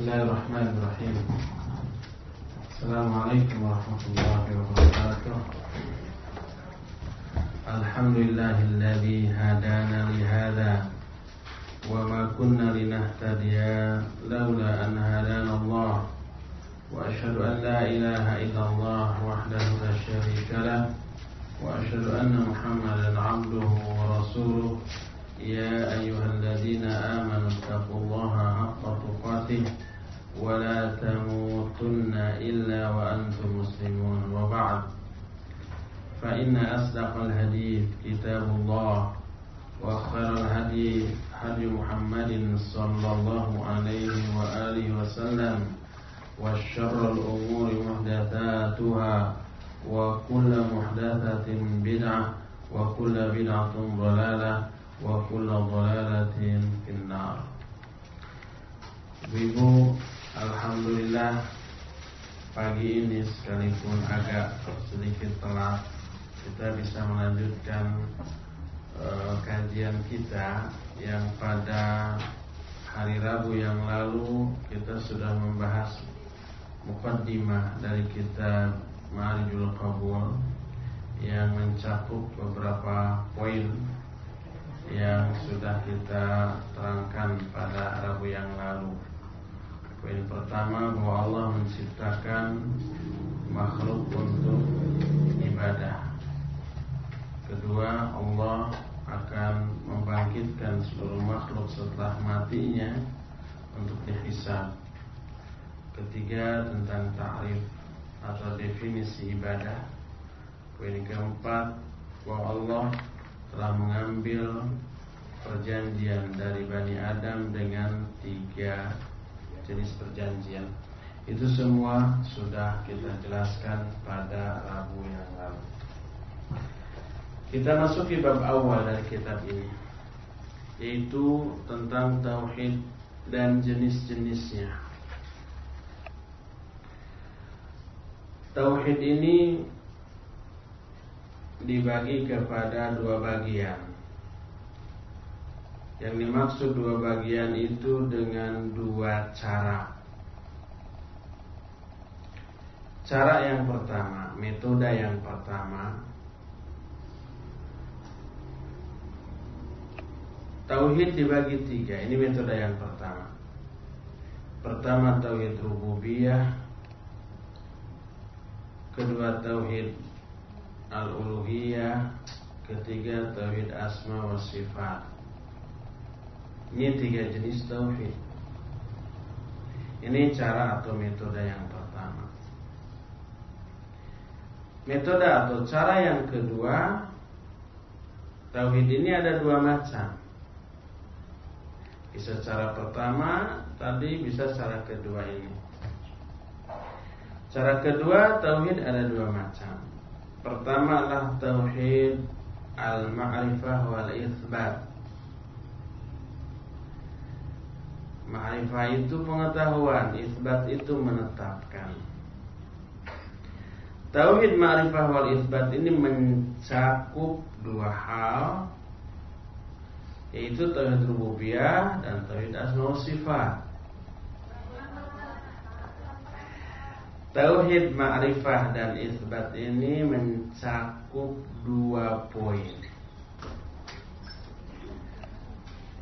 بسم الله الرحمن الرحيم السلام عليكم ورحمة الله وبركاته الحمد لله الذي هدانا لهذا وما كنا لنهتدي لولا أن هدانا الله وأشهد أن لا إله إلا الله وحده لا شريك له وأشهد أن محمدا عبده ورسوله يا أيها الذين آمنوا اتقوا الله حق تقاته ولا تموتن إلا وأنتم مسلمون وبعد فإن أصدق الحديث كتاب الله وخير الهدي هدي محمد صلى الله عليه وآله وسلم وشر الأمور محدثاتها وكل محدثة بدعة وكل بدعة ضلالة wa kullu dhalalatin finnar. Ibu, alhamdulillah pagi ini sekalipun agak sedikit telat kita bisa melanjutkan uh, kajian kita yang pada hari Rabu yang lalu kita sudah membahas mukaddimah dari kitab Ma'arijul Qabul yang mencakup beberapa poin yang sudah kita terangkan pada Rabu yang lalu. Poin pertama bahwa Allah menciptakan makhluk untuk ibadah. Kedua, Allah akan membangkitkan seluruh makhluk setelah matinya untuk dihisab. Ketiga, tentang ta'rif atau definisi ibadah. Poin keempat, bahwa Allah telah mengambil perjanjian dari Bani Adam dengan tiga jenis perjanjian. Itu semua sudah kita jelaskan pada Rabu yang lalu. Kita masuk ke bab awal dari kitab ini Yaitu tentang Tauhid dan jenis-jenisnya Tauhid ini dibagi kepada dua bagian. Yang dimaksud dua bagian itu dengan dua cara. Cara yang pertama, metode yang pertama Tauhid dibagi tiga Ini metode yang pertama Pertama Tauhid Rububiyah Kedua Tauhid al-uluhiyah, ketiga tauhid asma wa sifat. Ini tiga jenis tauhid. Ini cara atau metode yang pertama. Metode atau cara yang kedua, tauhid ini ada dua macam. Bisa cara pertama, tadi bisa cara kedua ini. Cara kedua, tauhid ada dua macam. Pertama adalah tauhid al-ma'rifah wal isbat. Ma'rifah itu pengetahuan, isbat itu menetapkan. Tauhid ma'rifah wal isbat ini mencakup dua hal yaitu tauhid rububiyah dan tauhid asma sifat. Tauhid ma'rifah dan isbat ini mencakup dua poin.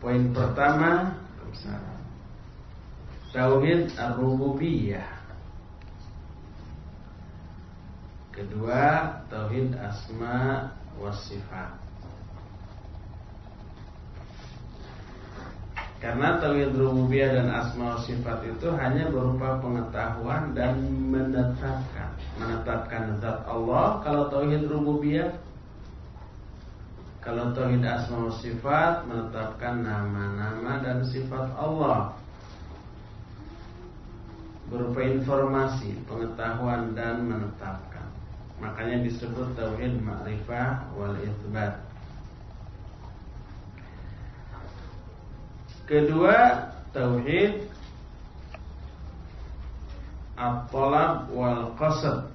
Poin pertama Tauhid ar-rububiyah. Kedua Tauhid asma wa sifat. Karena tauhid rububiyah dan asma sifat itu hanya berupa pengetahuan dan menetapkan, menetapkan zat Allah kalau tauhid rububiyah kalau tauhid asma sifat menetapkan nama-nama dan sifat Allah berupa informasi, pengetahuan dan menetapkan. Makanya disebut tauhid ma'rifah wal itsbat. Kedua, tauhid at-talab wal qasad.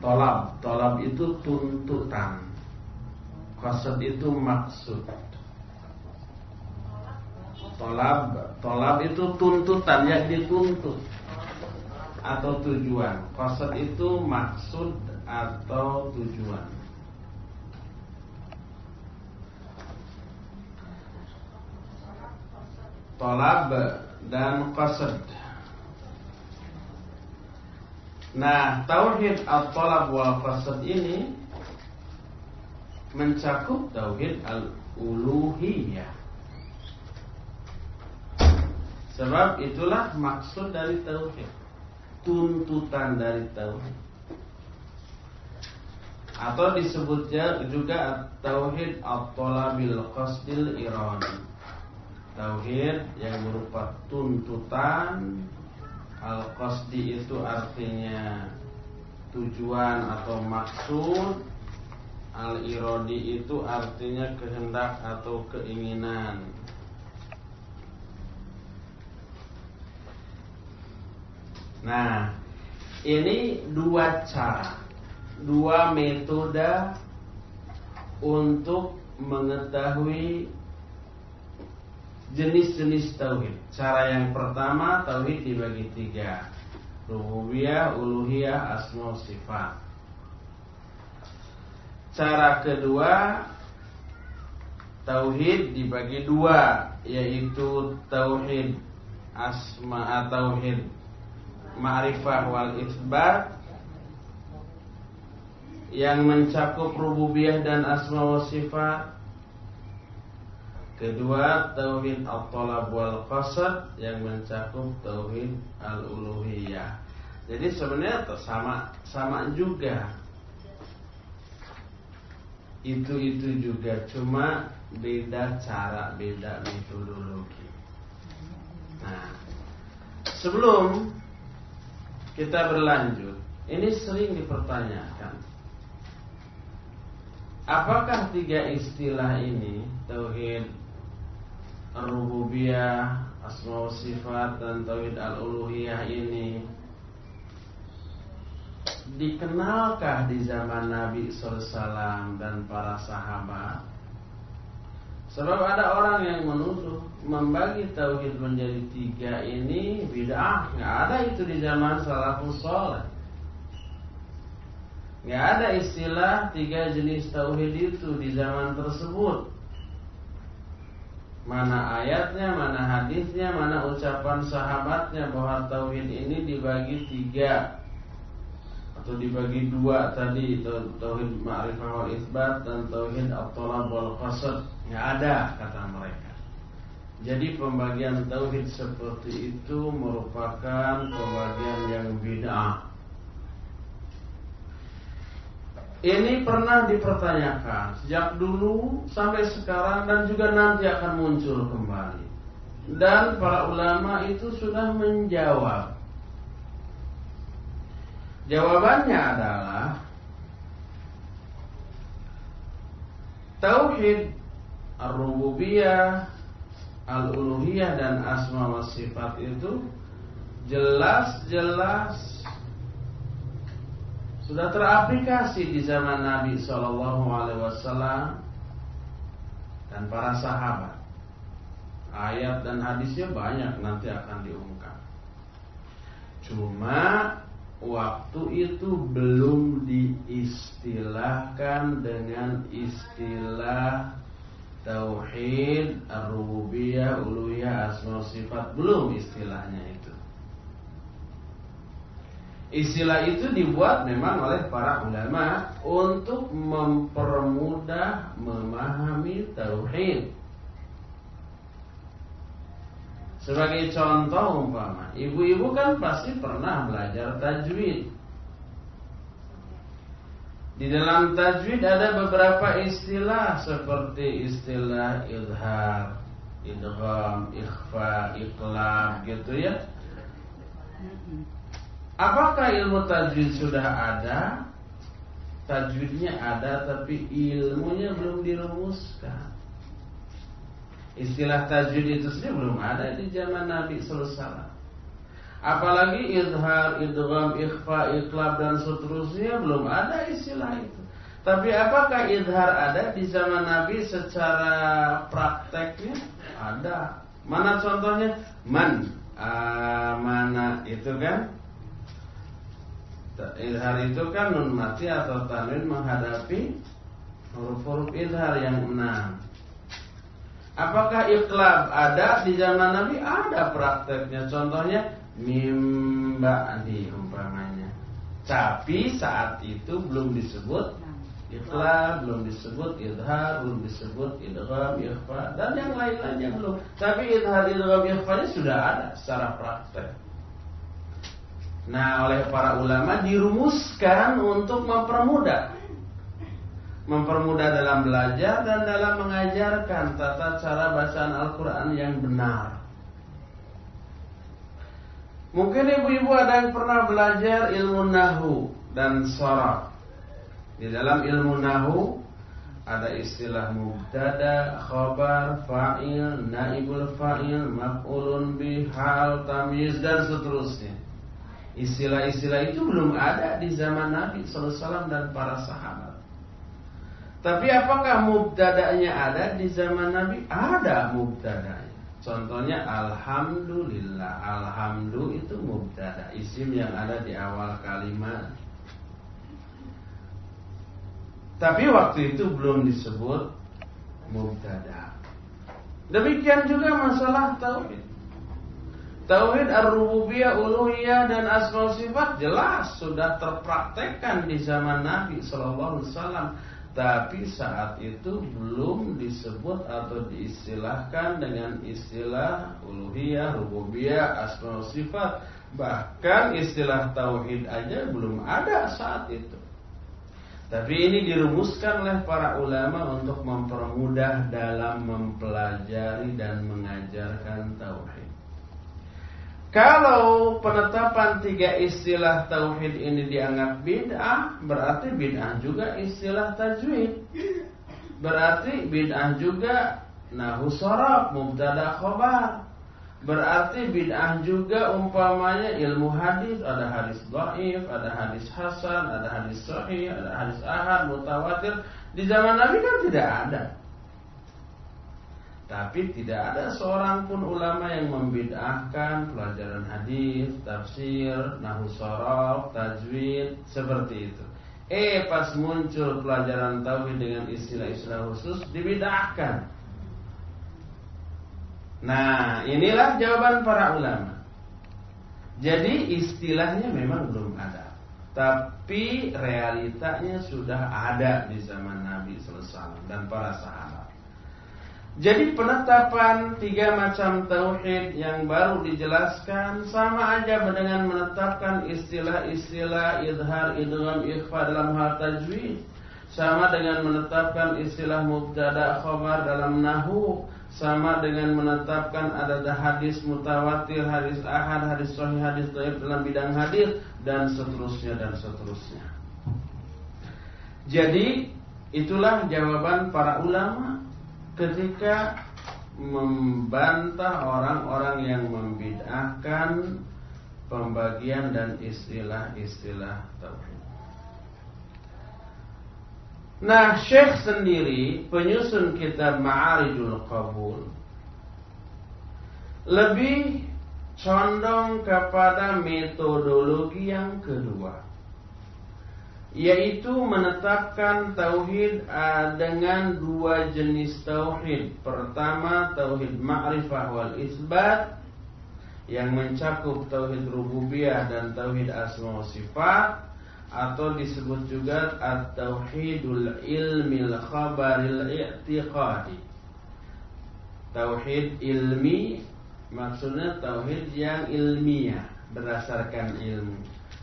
Tolab, tolab itu tuntutan. Qasad itu maksud. Tolab, tolab itu tuntutan yang dituntut atau tujuan. Qasad itu maksud atau tujuan. Tolab dan qasad. Nah, tauhid at-talab wal qasad ini mencakup tauhid al-uluhiyah. Sebab itulah maksud dari tauhid. Tuntutan dari tauhid. Atau disebutnya juga tauhid at-talabil qasdil irani. Tauhid yang berupa tuntutan Al-qasdi itu artinya tujuan atau maksud Al-irodi itu artinya kehendak atau keinginan Nah, ini dua cara, dua metode untuk mengetahui jenis-jenis tauhid. Cara yang pertama tauhid dibagi tiga, rububiyah, uluhiyah, asma sifat. Cara kedua tauhid dibagi dua, yaitu tauhid asma tauhid ma'rifah wal isbat yang mencakup rububiyah dan asma wa sifat. Kedua, tauhid al-talab wal qasad yang mencakup tauhid al-uluhiyah. Jadi sebenarnya sama sama juga. Itu-itu juga cuma beda cara, beda metodologi. Nah, sebelum kita berlanjut. Ini sering dipertanyakan. Apakah tiga istilah ini tauhid rububiyah, asma sifat dan tauhid al-uluhiyah ini dikenalkah di zaman Nabi SAW dan para sahabat? Sebab ada orang yang menuduh membagi tauhid menjadi tiga ini bid'ah. Nggak ada itu di zaman salafus soleh. Nggak ada istilah tiga jenis tauhid itu di zaman tersebut. Mana ayatnya, mana hadisnya, mana ucapan sahabatnya bahwa tauhid ini dibagi tiga atau dibagi dua tadi tauhid ma'rifah wal isbat dan tauhid at-talab wal qasad Nggak ada kata mereka. Jadi pembagian tauhid seperti itu merupakan pembagian yang bid'ah. Ini pernah dipertanyakan sejak dulu sampai sekarang dan juga nanti akan muncul kembali. Dan para ulama itu sudah menjawab. Jawabannya adalah tauhid Ar-Rububiyah Al-Uluhiyah dan Asma wa Sifat itu Jelas-jelas Sudah teraplikasi di zaman Nabi SAW Dan para sahabat. Ayat dan hadisnya banyak nanti akan diungkap Cuma waktu itu belum diistilahkan dengan istilah tauhid, ar-rububiyah, uluhiyah, asma sifat belum istilahnya itu. Istilah itu dibuat memang oleh para ulama untuk mempermudah memahami tauhid. Sebagai contoh umpama, ibu-ibu kan pasti pernah belajar tajwid. Di dalam tajwid ada beberapa istilah seperti istilah idhar, idgham, ikhfa, iqlab gitu ya. Apakah ilmu tajwid sudah ada? Tajwidnya ada tapi ilmunya belum dirumuskan. Istilah tajwid itu sendiri belum ada di zaman Nabi sallallahu alaihi wasallam. Apalagi idhar, idgham, ikhfa, iqlab dan seterusnya belum ada istilah itu. Tapi apakah idhar ada di zaman Nabi secara prakteknya? Ada. Mana contohnya? Man amana itu kan Izhar itu kan nun mati atau tanwin menghadapi huruf-huruf izhar yang enam. Apakah iklab ada di zaman Nabi? Ada prakteknya. Contohnya mimba di umpamanya. Tapi saat itu belum disebut ikhlas belum disebut idhar belum disebut idgham ikhfa dan yang lain-lainnya belum. Tapi idhar idgham ikhfa sudah ada secara praktek. Nah oleh para ulama dirumuskan untuk mempermudah. Mempermudah dalam belajar dan dalam mengajarkan tata cara bacaan Al-Quran yang benar mungkin ibu-ibu ada yang pernah belajar ilmu nahu dan sorab di dalam ilmu nahu ada istilah mubtada, khabar, fa'il, naibul fa'il, maf'ulun bih, hal, tamyiz dan seterusnya. Istilah-istilah itu belum ada di zaman Nabi SAW dan para sahabat. Tapi apakah mubtada'nya ada di zaman Nabi? Ada mubtada'nya. Contohnya alhamdulillah. Alhamdulillah itu mubtada, isim yang ada di awal kalimat. Tapi waktu itu belum disebut mubtada. Demikian juga masalah tauhid. Tauhid ar-rububiyah, uluhiyah dan asma sifat jelas sudah terpraktekkan di zaman Nabi sallallahu alaihi wasallam. Tapi saat itu belum disebut atau diistilahkan dengan istilah uluhiyah, rububiyah, asma sifat. Bahkan istilah tauhid aja belum ada saat itu. Tapi ini dirumuskan oleh para ulama untuk mempermudah dalam mempelajari dan mengajarkan tauhid. Kalau penetapan tiga istilah tauhid ini dianggap bid'ah, berarti bid'ah juga istilah tajwid. Berarti bid'ah juga nahu sorab, mubtada khobar. Berarti bid'ah juga umpamanya ilmu hadis, ada hadis dhaif, ada hadis hasan, ada hadis sahih, ada hadis ahad, mutawatir. Di zaman Nabi kan tidak ada. Tapi tidak ada seorang pun ulama yang membid'ahkan pelajaran hadis, tafsir, nahu sorof, tajwid seperti itu. Eh pas muncul pelajaran tauhid dengan istilah-istilah khusus dibid'ahkan. Nah, inilah jawaban para ulama. Jadi istilahnya memang belum ada, tapi realitanya sudah ada di zaman Nabi SAW dan para sahabat. Jadi penetapan tiga macam tauhid yang baru dijelaskan sama aja dengan menetapkan istilah-istilah idhar, idgham, ikhfa dalam hal tajwid. Sama dengan menetapkan istilah mubtada khabar dalam nahu sama dengan menetapkan ada hadis mutawatir, hadis ahad, hadis sahih, hadis dhaif dalam bidang hadis dan seterusnya dan seterusnya. Jadi itulah jawaban para ulama ketika membantah orang-orang yang membid'ahkan pembagian dan istilah-istilah tauhid. Nah, Syekh sendiri penyusun kitab Ma'arijul Qabul lebih condong kepada metodologi yang kedua yaitu menetapkan tauhid dengan dua jenis tauhid. Pertama, tauhid ma'rifah wal isbat yang mencakup tauhid rububiyah dan tauhid asma wa sifat atau disebut juga at-tauhidul ilmil khabaril i'tiqadi. Tauhid ilmi maksudnya tauhid yang ilmiah berdasarkan ilmu.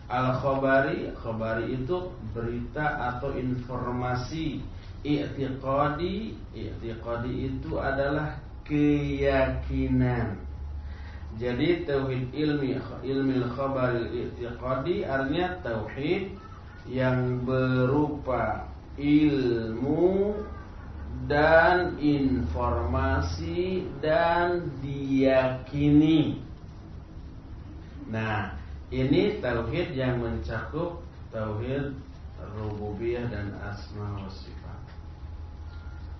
Al-khabari, khabari itu berita atau informasi. I'tiqadi, i'tiqadi itu adalah keyakinan. Jadi tauhid ilmi ilmi khabar i'tiqadi artinya tauhid yang berupa ilmu dan informasi dan diyakini. Nah, ini tauhid yang mencakup tauhid rububiyah dan asma wa sifat.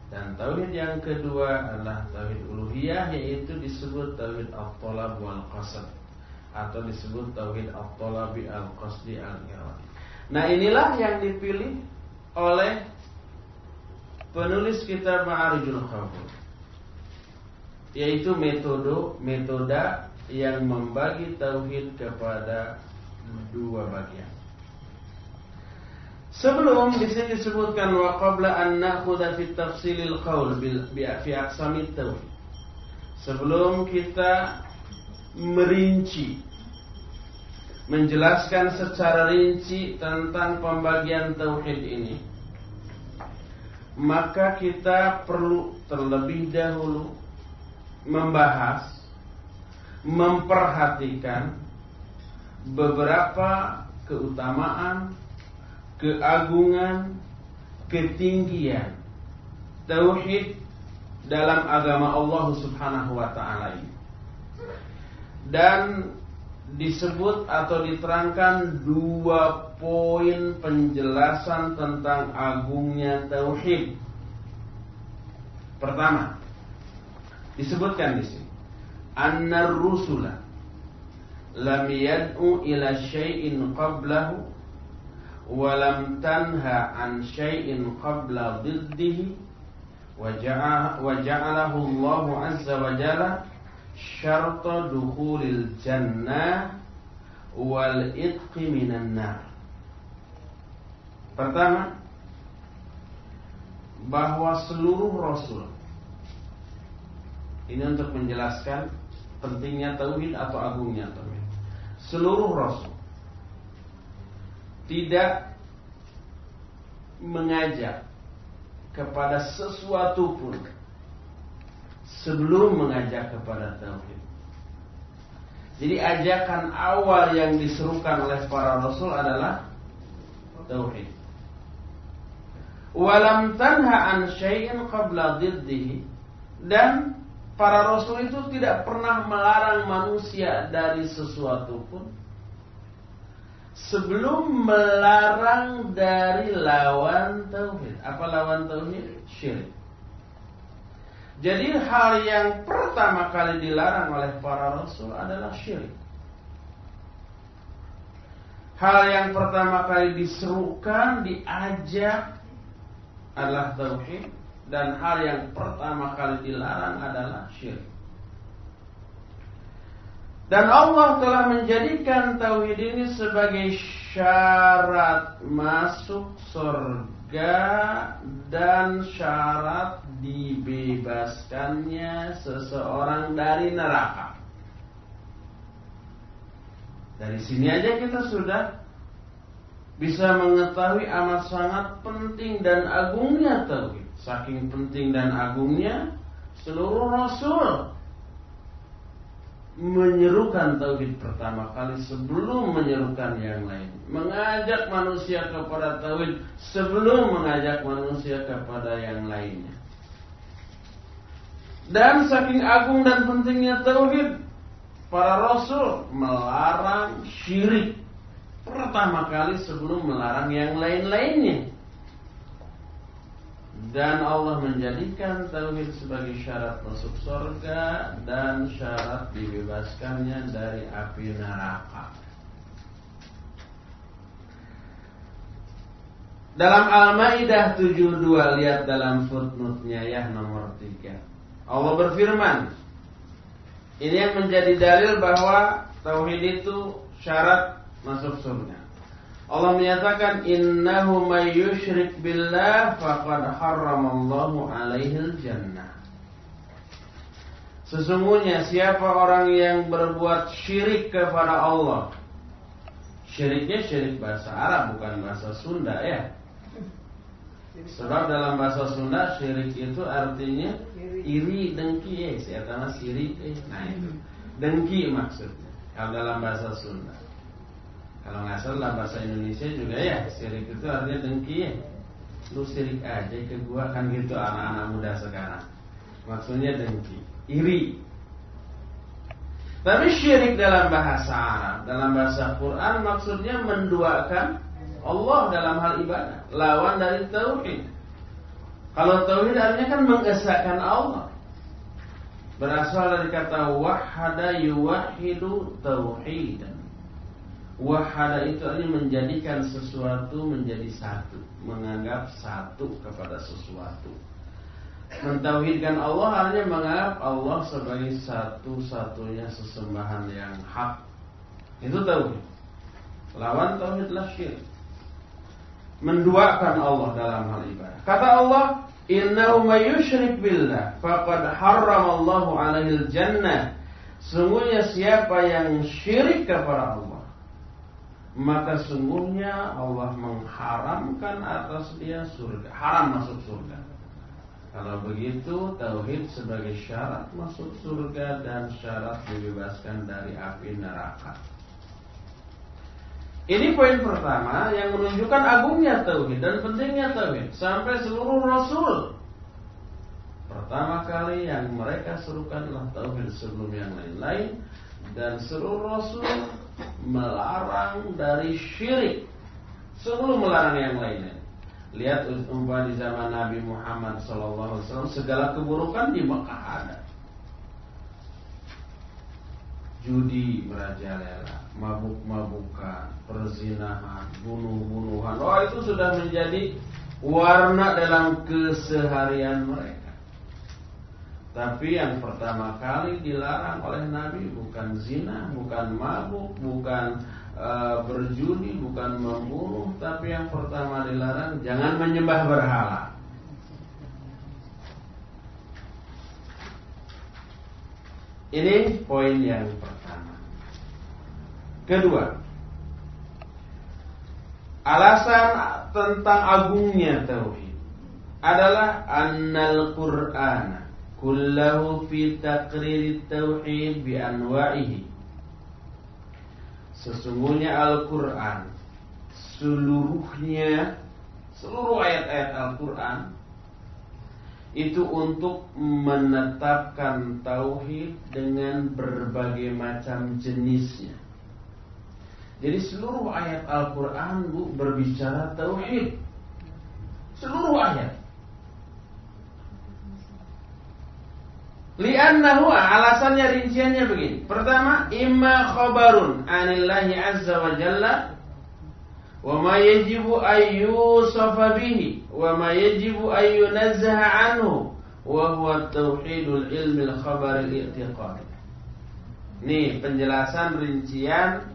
Dan tauhid yang kedua adalah tauhid uluhiyah yaitu disebut tauhid al-talab wal qasd atau disebut tauhid al-talabi al-qasdi al-iradi. Nah, inilah yang dipilih oleh penulis kitab Ma'arijul Qabul yaitu metode metode yang membagi tauhid kepada dua bagian. Sebelum di sini disebutkan wa qabla an nakhudha fi tafsilil qaul bil fi aqsamit tauhid. Sebelum kita merinci menjelaskan secara rinci tentang pembagian tauhid ini, maka kita perlu terlebih dahulu membahas memperhatikan beberapa keutamaan keagungan, ketinggian tauhid dalam agama Allah Subhanahu wa taala ini. Dan disebut atau diterangkan dua poin penjelasan tentang agungnya tauhid. Pertama, disebutkan di sini, أن rusula لم yad'u إلى شيء قبله ولم lam عن شيء قبل ضده وجعله الله عز وجل شرط دخول الجنة syarta من النار. Pertama bahwa seluruh rasul ini untuk menjelaskan pentingnya tauhid atau agungnya tauhid. Seluruh rasul tidak mengajak kepada sesuatu pun sebelum mengajak kepada tauhid. Jadi ajakan awal yang diserukan oleh para rasul adalah tauhid. Walam tanha an syai'in qabla diddihi dan para rasul itu tidak pernah melarang manusia dari sesuatu pun sebelum melarang dari lawan tauhid. Apa lawan tauhid? Syirik. Jadi hal yang pertama kali dilarang oleh para rasul adalah syirik. Hal yang pertama kali diserukan, diajak adalah tauhid dan hal yang pertama kali dilarang adalah syirik. Dan Allah telah menjadikan tauhid ini sebagai syarat masuk surga dan syarat dibebaskannya seseorang dari neraka. Dari sini aja kita sudah bisa mengetahui amat sangat penting dan agungnya tauhid. Saking penting dan agungnya seluruh rasul menyerukan tauhid pertama kali sebelum menyerukan yang lain. Mengajak manusia kepada tauhid sebelum mengajak manusia kepada yang lainnya. Dan saking agung dan pentingnya tauhid, para rasul melarang syirik pertama kali sebelum melarang yang lain-lainnya dan Allah menjadikan tauhid sebagai syarat masuk surga dan syarat dibebaskannya dari api neraka. Dalam Al-Maidah 72 lihat dalam footnote-nya ya nomor 3. Allah berfirman, ini yang menjadi dalil bahwa tauhid itu syarat masuk surga. Allah menyatakan innahu may yusyrik billah faqad harramallahu alaihi jannah. Sesungguhnya siapa orang yang berbuat syirik kepada Allah Syiriknya syirik bahasa Arab bukan bahasa Sunda ya Sebab dalam bahasa Sunda syirik itu artinya iri dengki ya Saya sirik eh. Nah itu Dengki maksudnya Kalau dalam bahasa Sunda kalau nggak salah bahasa Indonesia juga ya Sirik itu artinya dengki ya Lu sirik aja ke gua kan gitu anak-anak muda sekarang Maksudnya dengki Iri Tapi syirik dalam bahasa Arab Dalam bahasa Quran maksudnya menduakan Allah dalam hal ibadah Lawan dari tauhid Kalau tauhid artinya kan mengesahkan Allah. Berasal dari kata wahada yuwahidu tauhidan. Wahada itu artinya menjadikan sesuatu menjadi satu, menganggap satu kepada sesuatu. Mentauhidkan Allah artinya menganggap Allah sebagai satu-satunya sesembahan yang hak. Itu tauhid. Lawan tauhidlah syirik. Menduakan Allah dalam hal ibadah. Kata Allah, Innahu may yushrik billah faqad harramallahu alaihi jannah. Sungguhnya siapa yang syirik kepada Allah, maka sungguhnya Allah mengharamkan atas dia surga. Haram masuk surga. Kalau begitu tauhid sebagai syarat masuk surga dan syarat dibebaskan dari api neraka. Ini poin pertama yang menunjukkan agungnya tauhid dan pentingnya tauhid sampai seluruh rasul. Pertama kali yang mereka serukan adalah tauhid sebelum yang lain-lain dan seluruh rasul melarang dari syirik sebelum melarang yang lainnya. Lihat umpah di zaman Nabi Muhammad SAW segala keburukan di Mekah ada. Judi merajalela mabuk-mabukan, perzinahan, bunuh-bunuhan. Oh itu sudah menjadi warna dalam keseharian mereka. Tapi yang pertama kali dilarang oleh Nabi bukan zina, bukan mabuk, bukan uh, berjudi, bukan membunuh, tapi yang pertama dilarang jangan menyembah berhala. Ini poin yang pertama. Kedua, alasan tentang agungnya tauhid adalah annal Qur'an fi taqrir tauhid bi anwa'ihi. Sesungguhnya Al-Qur'an seluruhnya seluruh ayat-ayat Al-Qur'an itu untuk menetapkan tauhid dengan berbagai macam jenisnya. Jadi seluruh ayat Al-Quran bu berbicara tauhid. Seluruh ayat. Liannahu alasannya rinciannya begini. Pertama, imma khabarun anillahi azza wa jalla wa ma yajibu ayyusafa bihi wa ma yajibu ayyunazzaha anhu wa huwa tauhidul ilmi al-khabar al-i'tiqad. Nih penjelasan rincian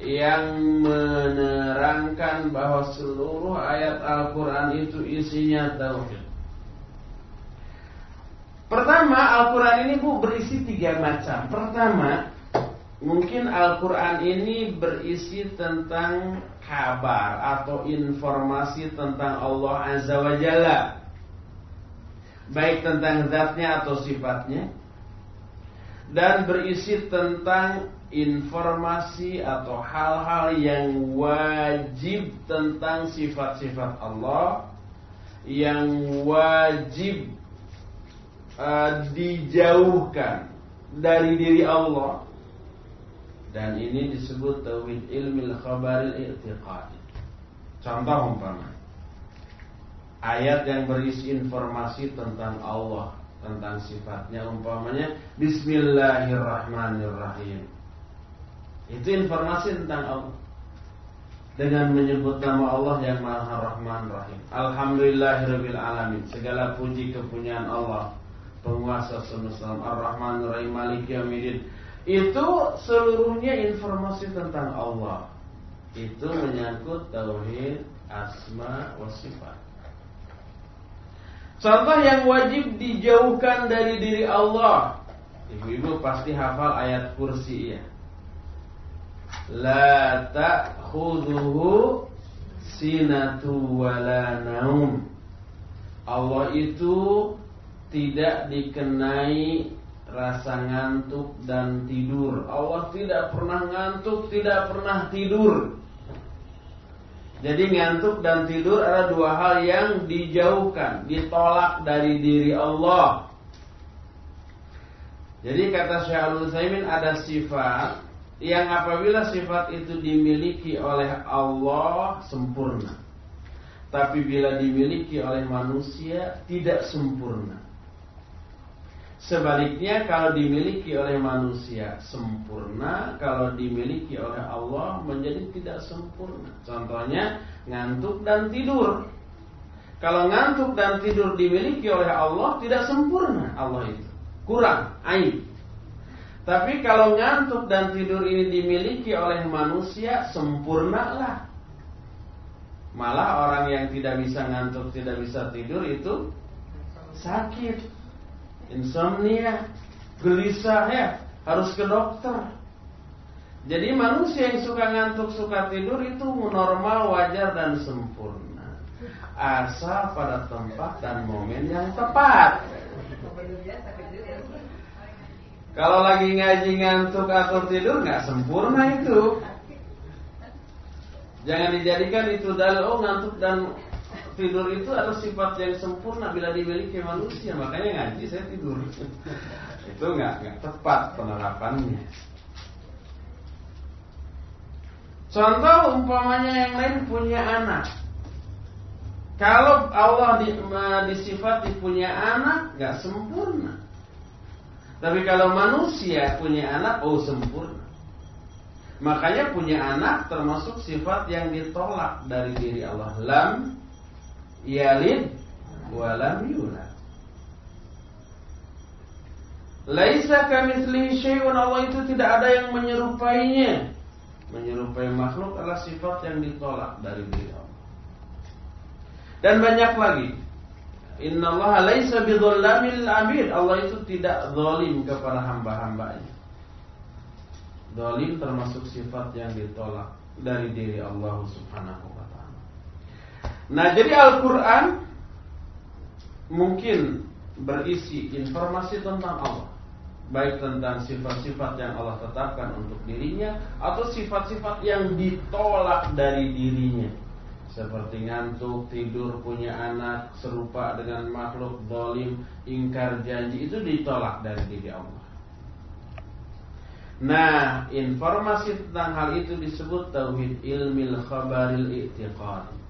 yang menerangkan bahwa seluruh ayat Al-Quran itu isinya tauhid. Pertama, Al-Quran ini bu berisi tiga macam. Pertama, mungkin Al-Quran ini berisi tentang kabar atau informasi tentang Allah Azza wa Jalla. Baik tentang zatnya atau sifatnya. Dan berisi tentang informasi atau hal-hal yang wajib tentang sifat-sifat Allah yang wajib uh, dijauhkan dari diri Allah dan ini disebut tauhid ilmi al-khabaril i'tiqad. Contoh umpama ayat yang berisi informasi tentang Allah, tentang sifatnya umpamanya Bismillahirrahmanirrahim. Itu informasi tentang Allah. Dengan menyebut nama Allah yang Maha Rahman Rahim. Alhamdulillahirabbil alamin. Segala puji kepunyaan Allah, penguasa semesta Ar-Rahman Rahim Malik Yaumiddin. Itu seluruhnya informasi tentang Allah. Itu menyangkut tauhid asma wa sifat. Contoh yang wajib dijauhkan dari diri Allah. Ibu-ibu pasti hafal ayat kursi ya la ta'khudhuhu sinatu wala naum. Allah itu tidak dikenai rasa ngantuk dan tidur. Allah tidak pernah ngantuk, tidak pernah tidur. Jadi ngantuk dan tidur adalah dua hal yang dijauhkan, ditolak dari diri Allah. Jadi kata Syekh Al-Utsaimin ada sifat yang apabila sifat itu dimiliki oleh Allah sempurna. tapi bila dimiliki oleh manusia tidak sempurna. Sebaliknya kalau dimiliki oleh manusia sempurna, kalau dimiliki oleh Allah menjadi tidak sempurna. Contohnya ngantuk dan tidur. Kalau ngantuk dan tidur dimiliki oleh Allah tidak sempurna Allah itu. Kurang, aib. Tapi kalau ngantuk dan tidur ini dimiliki oleh manusia sempurnalah. Malah orang yang tidak bisa ngantuk, tidak bisa tidur itu sakit insomnia, gelisah ya, harus ke dokter. Jadi manusia yang suka ngantuk, suka tidur itu normal, wajar dan sempurna. Asal pada tempat dan momen yang tepat. Kalau lagi ngaji ngantuk atau tidur nggak sempurna itu. Jangan dijadikan itu dalil oh ngantuk dan tidur itu adalah sifat yang sempurna bila dimiliki manusia. Makanya ngaji saya tidur. Itu nggak nggak tepat penerapannya. Contoh umpamanya yang lain punya anak. Kalau Allah di, disifati punya anak nggak sempurna. Tapi kalau manusia punya anak oh sempurna. Makanya punya anak termasuk sifat yang ditolak dari diri Allah. Lam yalid walam yulad. Laisa kamitslihi syai'un Allah itu tidak ada yang menyerupainya. Menyerupai makhluk adalah sifat yang ditolak dari diri Allah. Dan banyak lagi. Inna Allah laisa bidzalamil abid. Allah itu tidak zalim kepada hamba-hambanya. Zalim termasuk sifat yang ditolak dari diri Allah Subhanahu Nah, jadi Al-Qur'an mungkin berisi informasi tentang Allah, baik tentang sifat-sifat yang Allah tetapkan untuk dirinya atau sifat-sifat yang ditolak dari dirinya. Seperti ngantuk, tidur, punya anak, serupa dengan makhluk, dolim, ingkar janji Itu ditolak dari diri Allah. Nah, informasi tentang hal itu disebut Tauhid ilmil khabaril i'tiqad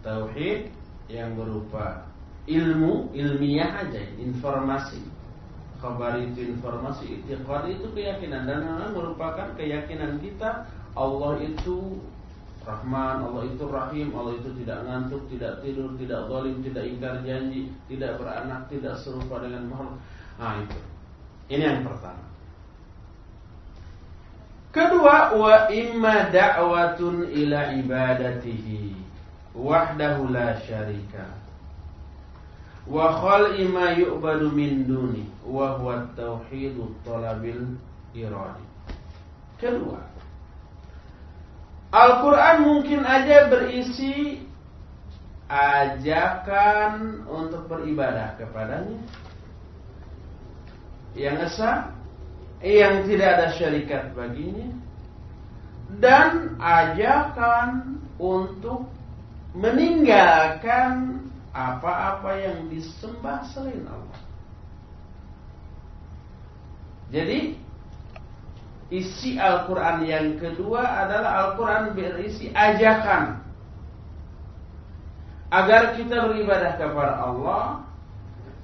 tauhid yang berupa ilmu ilmiah aja informasi kabar itu informasi itiqad itu keyakinan dan memang merupakan keyakinan kita Allah itu Rahman, Allah itu Rahim, Allah itu tidak ngantuk, tidak tidur, tidak zalim, tidak ingkar janji, tidak beranak, tidak serupa dengan makhluk. Nah itu. Ini yang pertama. Kedua, wa imma da'watun ila ibadatihi wahdahu la syarika. Wa khal'i ma yu'badu min duni wa huwa tauhidu talabil iradi. Kedua Al-Quran mungkin aja berisi ajakan untuk beribadah kepadanya. Yang esa yang tidak ada syarikat baginya. Dan ajakan untuk meninggalkan apa-apa yang disembah selain Allah. Jadi isi Al-Quran yang kedua adalah Al-Quran berisi ajakan agar kita beribadah kepada Allah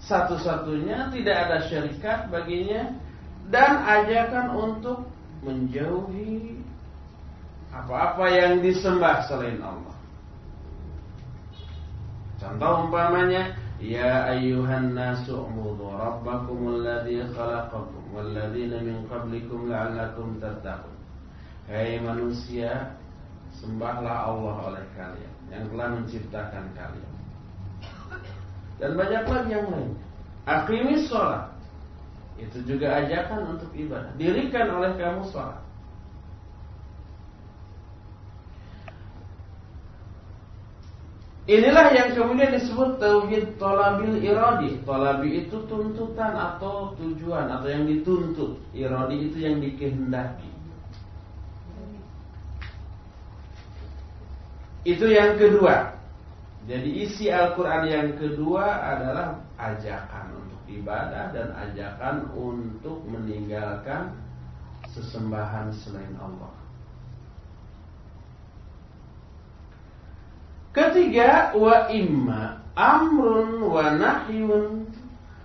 satu-satunya tidak ada syarikat baginya dan ajakan untuk menjauhi apa-apa yang disembah selain Allah. Contoh umpamanya Ya ayyuhan nasu ubudu rabbakumul ladzi khalaqakum walladzina min qablikum la'allakum tattaqun. Hai manusia, sembahlah Allah oleh kalian yang telah menciptakan kalian. Dan banyak lagi yang lain. Aqimis sholat. Itu juga ajakan untuk ibadah. Dirikan oleh kamu sholat. Inilah yang kemudian disebut tauhid tolabil iradi. Tolabi itu tuntutan atau tujuan atau yang dituntut. Iradi itu yang dikehendaki. Itu yang kedua. Jadi isi Al-Quran yang kedua adalah ajakan untuk ibadah dan ajakan untuk meninggalkan sesembahan selain Allah. Ketiga, wa imma amrun wa nahyun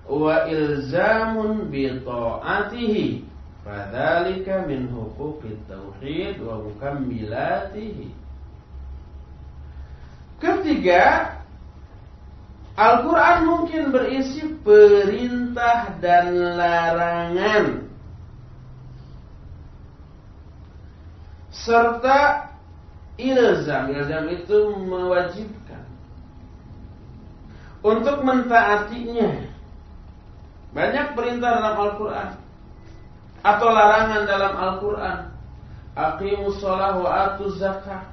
wa ilzamun bi ta'atihi. Fadzalika min huquqit tauhid wa mukammilatihi. Ketiga, Al-Quran mungkin berisi perintah dan larangan serta ilzam. Ilzam itu mewajibkan untuk mentaatinya. Banyak perintah dalam Al-Quran atau larangan dalam Al-Quran. Aqimus sholah wa atu zakah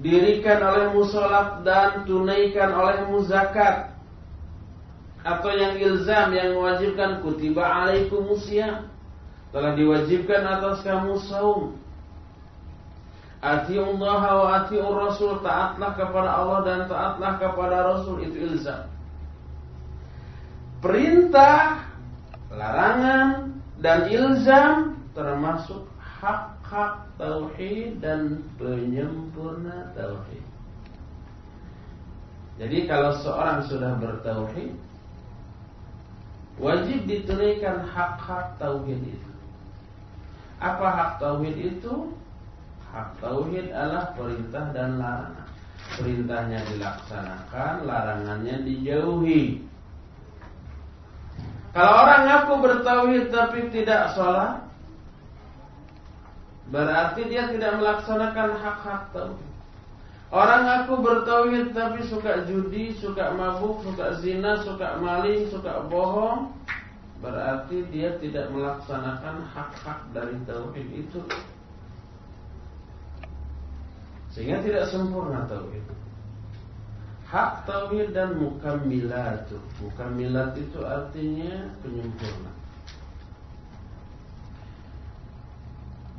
dirikan olehmu sholat dan tunaikan olehmu zakat atau yang ilzam yang mewajibkan kutiba alaikumusiyam telah diwajibkan atas kamu saum Allah wa atiur rasul taatlah kepada Allah dan taatlah kepada rasul itu ilzam perintah larangan dan ilzam termasuk hak-hak tauhid dan penyempurna tauhid. Jadi kalau seorang sudah bertauhid wajib ditunaikan hak-hak tauhid itu. Apa hak tauhid itu? Hak tauhid adalah perintah dan larangan. Perintahnya dilaksanakan, larangannya dijauhi. Kalau orang ngaku bertauhid tapi tidak sholat, Berarti dia tidak melaksanakan hak-hak tauhid. Orang aku bertauhid tapi suka judi, suka mabuk, suka zina, suka maling, suka bohong, berarti dia tidak melaksanakan hak-hak dari tauhid itu. Sehingga tidak sempurna tauhid. Hak tauhid dan mukammilat. Mukammilat itu artinya penyempurna.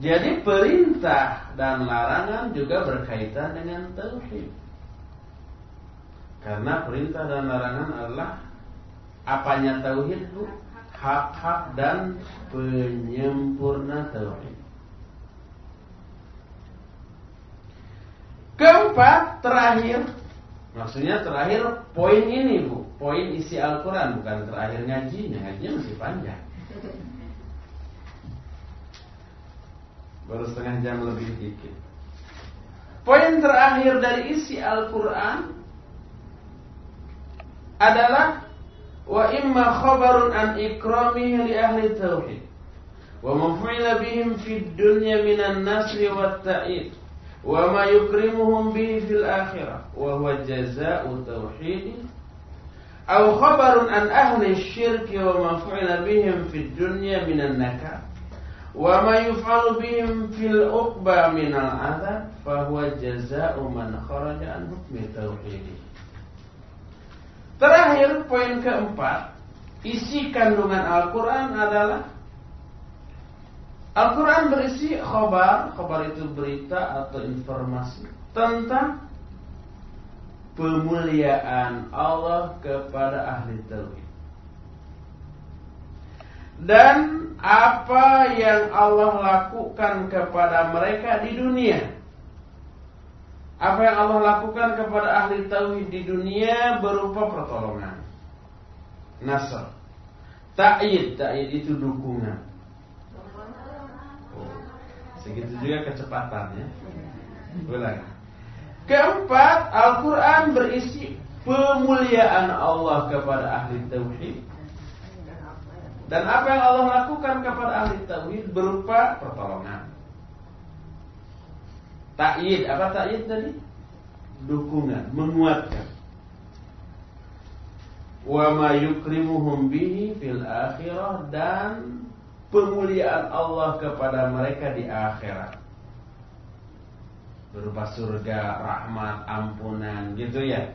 Jadi perintah dan larangan juga berkaitan dengan tauhid. Karena perintah dan larangan adalah apanya tauhid? Hak-hak dan penyempurna tauhid. Keempat, terakhir. Maksudnya terakhir poin ini bu. Poin isi Al-Quran Bukan terakhir ngajinya Ngajinya masih panjang. Baru setengah jam lebih dikit. Poin terakhir dari isi Al-Quran adalah wa imma khabarun an ikramihi li ahli tauhid. Wa maf'ila bihim fid dunya minan nasri wat ta'id wa ma yukrimuhum bihi fil akhirah. Wa huwa jazaa'u tauhid aw khabarun an ahli syirki wa maf'ila bihim fid dunya minan nakah wa ma yuf'alu bihim fil uqba minal adab fa huwa jazaa'u man kharaja an hukmi tauhid. Terakhir poin keempat, isi kandungan Al-Qur'an adalah Al-Quran berisi khobar Khobar itu berita atau informasi Tentang Pemuliaan Allah kepada ahli tauhid dan apa yang Allah lakukan kepada mereka di dunia. Apa yang Allah lakukan kepada ahli tauhid di dunia berupa pertolongan. Nasr. Ta'id, ta'id itu dukungan. Segitu juga kecepatannya. Ulang. Keempat, Al-Quran berisi pemuliaan Allah kepada ahli tauhid dan apa yang Allah lakukan kepada ahli tauhid berupa pertolongan. Ta'yid, apa ta'yid tadi? Dukungan, menguatkan. Wa ma yukrimuhum bihi fil akhirah dan pemuliaan Allah kepada mereka di akhirat. Berupa surga, rahmat, ampunan, gitu ya.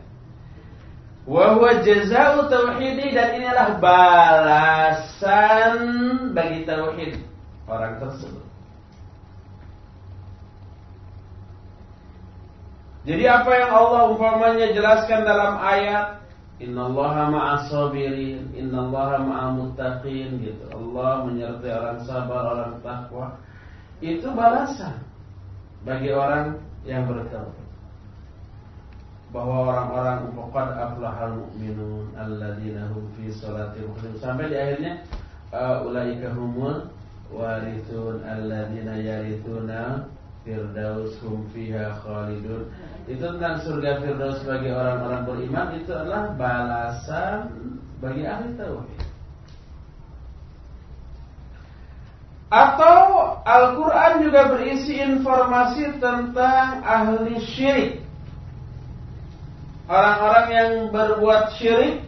Wahwa jazau tauhidi dan inilah balasan bagi tauhid orang tersebut. Jadi apa yang Allah umpamanya jelaskan dalam ayat Innallaha ma'as sabirin Innallaha ma'al muttaqin gitu. Allah menyertai orang sabar, orang takwa. Itu balasan bagi orang yang bertauhid. Bahwa orang-orang faqad aflahal mu'minun alladzina hum fi salatihim sampai di akhirnya ulaika humul warithun alladzina yarithuna firdaus hum fiha khalidun. Itu tentang surga firdaus bagi orang-orang beriman itu adalah balasan bagi ahli tauhid. Atau Al-Quran juga berisi informasi tentang ahli syirik Orang-orang yang berbuat syirik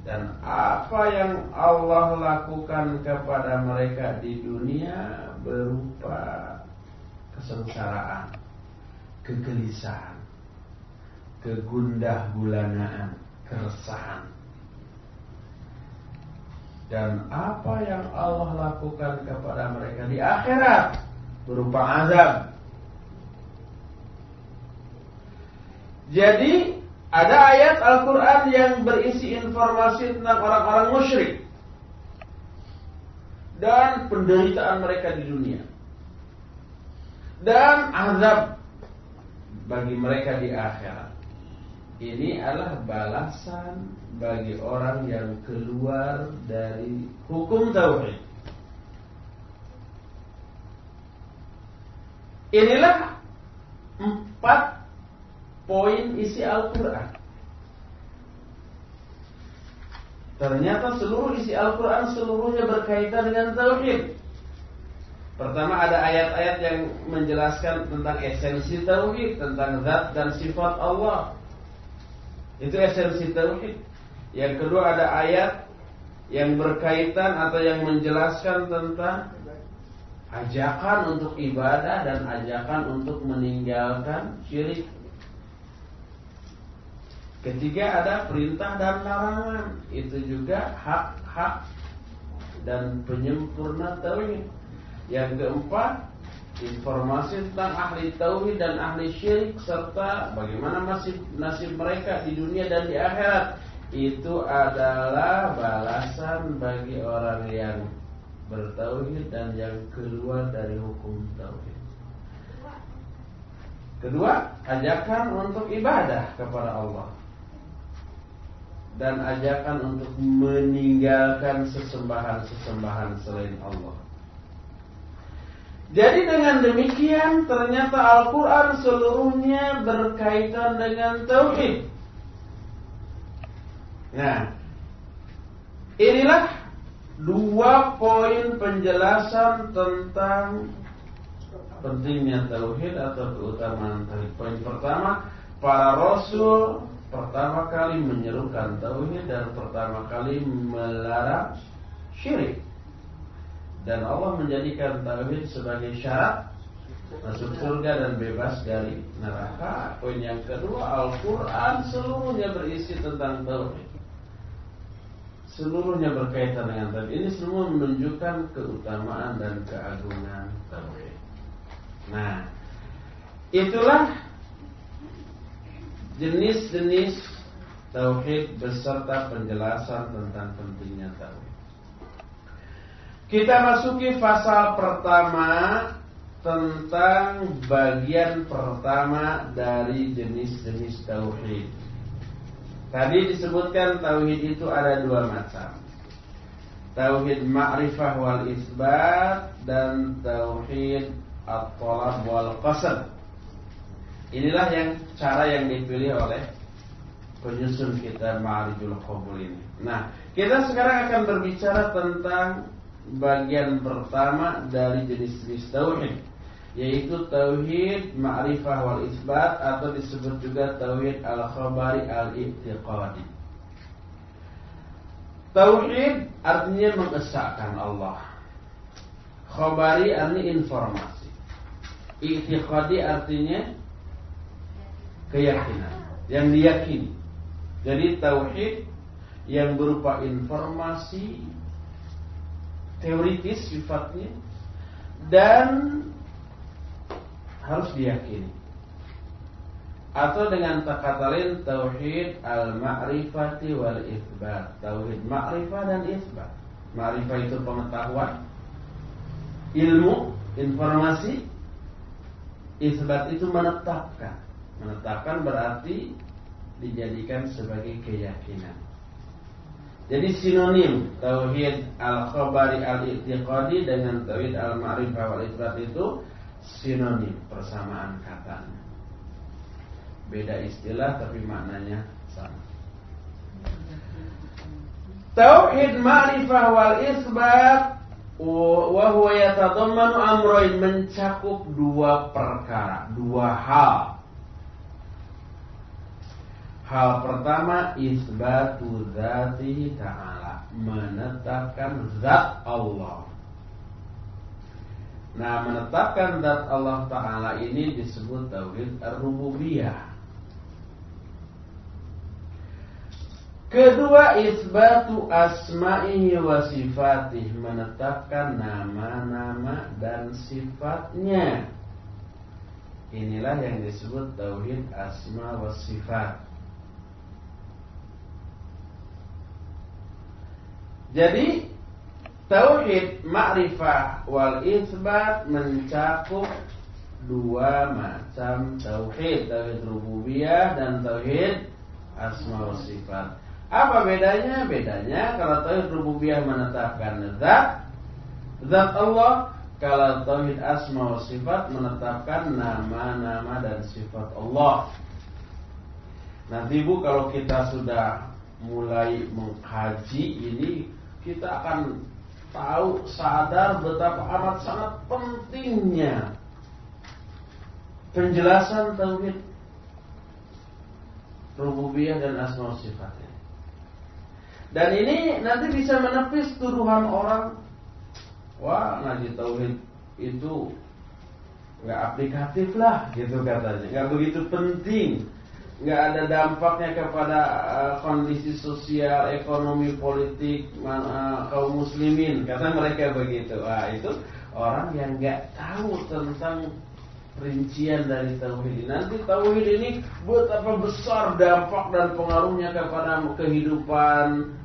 Dan apa yang Allah lakukan kepada mereka di dunia Berupa kesengsaraan Kegelisahan Kegundah gulanaan Keresahan dan apa yang Allah lakukan kepada mereka di akhirat berupa azab. Jadi ada ayat Al-Quran yang berisi informasi tentang orang-orang musyrik dan penderitaan mereka di dunia dan azab bagi mereka di akhirat. Ini adalah balasan bagi orang yang keluar dari hukum tauhid. Inilah empat poin isi Al-Quran. Ternyata seluruh isi Al-Quran seluruhnya berkaitan dengan tauhid. Pertama ada ayat-ayat yang menjelaskan tentang esensi tauhid, tentang zat dan sifat Allah. Itu esensi tauhid. Yang kedua ada ayat yang berkaitan atau yang menjelaskan tentang ajakan untuk ibadah dan ajakan untuk meninggalkan syirik. Ketiga ada perintah dan larangan. Itu juga hak-hak dan penyempurna tauhid. Yang keempat informasi tentang ahli tauhid dan ahli syirik serta bagaimana nasib nasib mereka di dunia dan di akhirat itu adalah balasan bagi orang yang bertauhid dan yang keluar dari hukum tauhid. Kedua, ajakan untuk ibadah kepada Allah dan ajakan untuk meninggalkan sesembahan-sesembahan selain Allah. Jadi dengan demikian ternyata Al-Quran seluruhnya berkaitan dengan Tauhid Nah, inilah dua poin penjelasan tentang pentingnya tauhid atau keutamaan tauhid. Poin pertama, para rasul pertama kali menyerukan tauhid dan pertama kali melarang syirik. Dan Allah menjadikan tauhid sebagai syarat masuk surga dan bebas dari neraka. Poin yang kedua, Al-Qur'an seluruhnya berisi tentang tauhid seluruhnya berkaitan dengan tauhid. Ini semua menunjukkan keutamaan dan keagungan tauhid. Nah, itulah jenis-jenis tauhid beserta penjelasan tentang pentingnya tauhid. Kita masuki pasal pertama tentang bagian pertama dari jenis-jenis tauhid. Tadi disebutkan tauhid itu ada dua macam. Tauhid ma'rifah wal isbat dan tauhid at-talab wal qasad. Inilah yang cara yang dipilih oleh penyusun kita Ma'rijul Qabul ini. Nah, kita sekarang akan berbicara tentang bagian pertama dari jenis-jenis tauhid yaitu tauhid ma'rifah wal isbat atau disebut juga tauhid al-khabari al-i'tiqadi. Tauhid artinya mengesahkan Allah. Khabari artinya informasi. I'tiqadi artinya keyakinan, yang diyakini. Jadi tauhid yang berupa informasi teoritis sifatnya dan harus diyakini. Atau dengan kata lain tauhid al-ma'rifati wal isbat. Tauhid ma'rifah dan isbat. Ma'rifah itu pengetahuan, ilmu, informasi. Isbat itu menetapkan. Menetapkan berarti dijadikan sebagai keyakinan. Jadi sinonim tauhid al-khabari al-i'tiqadi dengan tauhid al-ma'rifah wal isbat itu sinonim persamaan katanya. Beda istilah tapi maknanya sama. Tauhid ma'rifah wal isbat wa huwa yatadammanu amrayn mencakup dua perkara, dua hal. Hal pertama isbatu dzatihi ta'ala, menetapkan zat Allah. Nah, menetapkan zat Allah taala ini disebut tauhid ar-rububiyah. Kedua isbatu asma'ihi wa sifatih menetapkan nama-nama dan sifatnya. Inilah yang disebut tauhid asma wa sifat. Jadi tauhid ma'rifah wal isbat mencakup dua macam tauhid, tauhid rububiyah dan tauhid asma wa sifat. Apa bedanya? Bedanya kalau tauhid rububiyah menetapkan zat zat Allah, kalau tauhid asma wa sifat menetapkan nama-nama dan sifat Allah. Nanti Bu kalau kita sudah mulai mengkaji ini kita akan tahu sadar betapa amat sangat pentingnya penjelasan tauhid rububiyah dan asma sifatnya. Dan ini nanti bisa menepis tuduhan orang wah ngaji tauhid itu nggak aplikatif lah gitu katanya, nggak begitu penting nggak ada dampaknya kepada uh, kondisi sosial, ekonomi, politik uh, kaum muslimin. Kata mereka begitu. Ah itu orang yang nggak tahu tentang rincian dari tauhid ini. Nanti tauhid ini betapa besar dampak dan pengaruhnya kepada kehidupan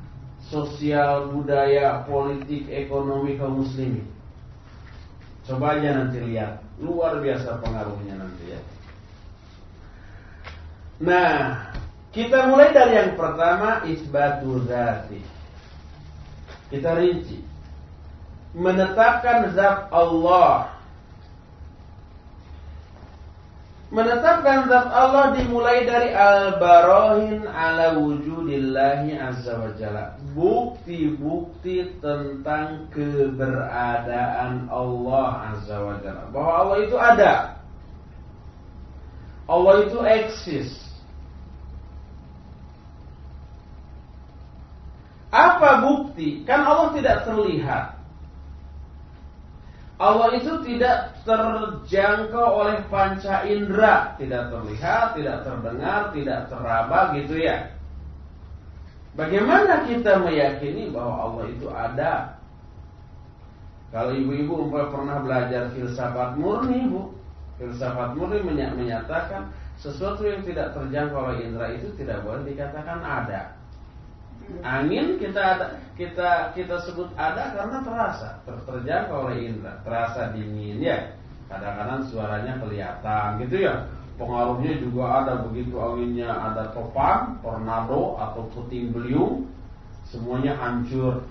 sosial, budaya, politik, ekonomi kaum muslimin. Coba aja nanti lihat, luar biasa pengaruhnya nanti ya. Nah, kita mulai dari yang pertama isbatu zati. Kita rinci. Menetapkan zat Allah. Menetapkan zat Allah dimulai dari al-barohin ala wujudillahi azza wa jalla. Bukti-bukti tentang keberadaan Allah azza wa jalla. Bahwa Allah itu ada. Allah itu eksis. Apa bukti? Kan Allah tidak terlihat. Allah itu tidak terjangkau oleh panca indera, tidak terlihat, tidak terdengar, tidak teraba gitu ya. Bagaimana kita meyakini bahwa Allah itu ada? Kalau ibu-ibu pernah belajar filsafat murni, Bu. Filsafat murni menyatakan sesuatu yang tidak terjangkau oleh indera itu tidak boleh dikatakan ada. Angin kita kita kita sebut ada karena terasa, ter terjangkau oleh indera, terasa dingin ya. Kadang-kadang suaranya kelihatan gitu ya. Pengaruhnya juga ada begitu anginnya ada topan, tornado atau puting beliung, semuanya hancur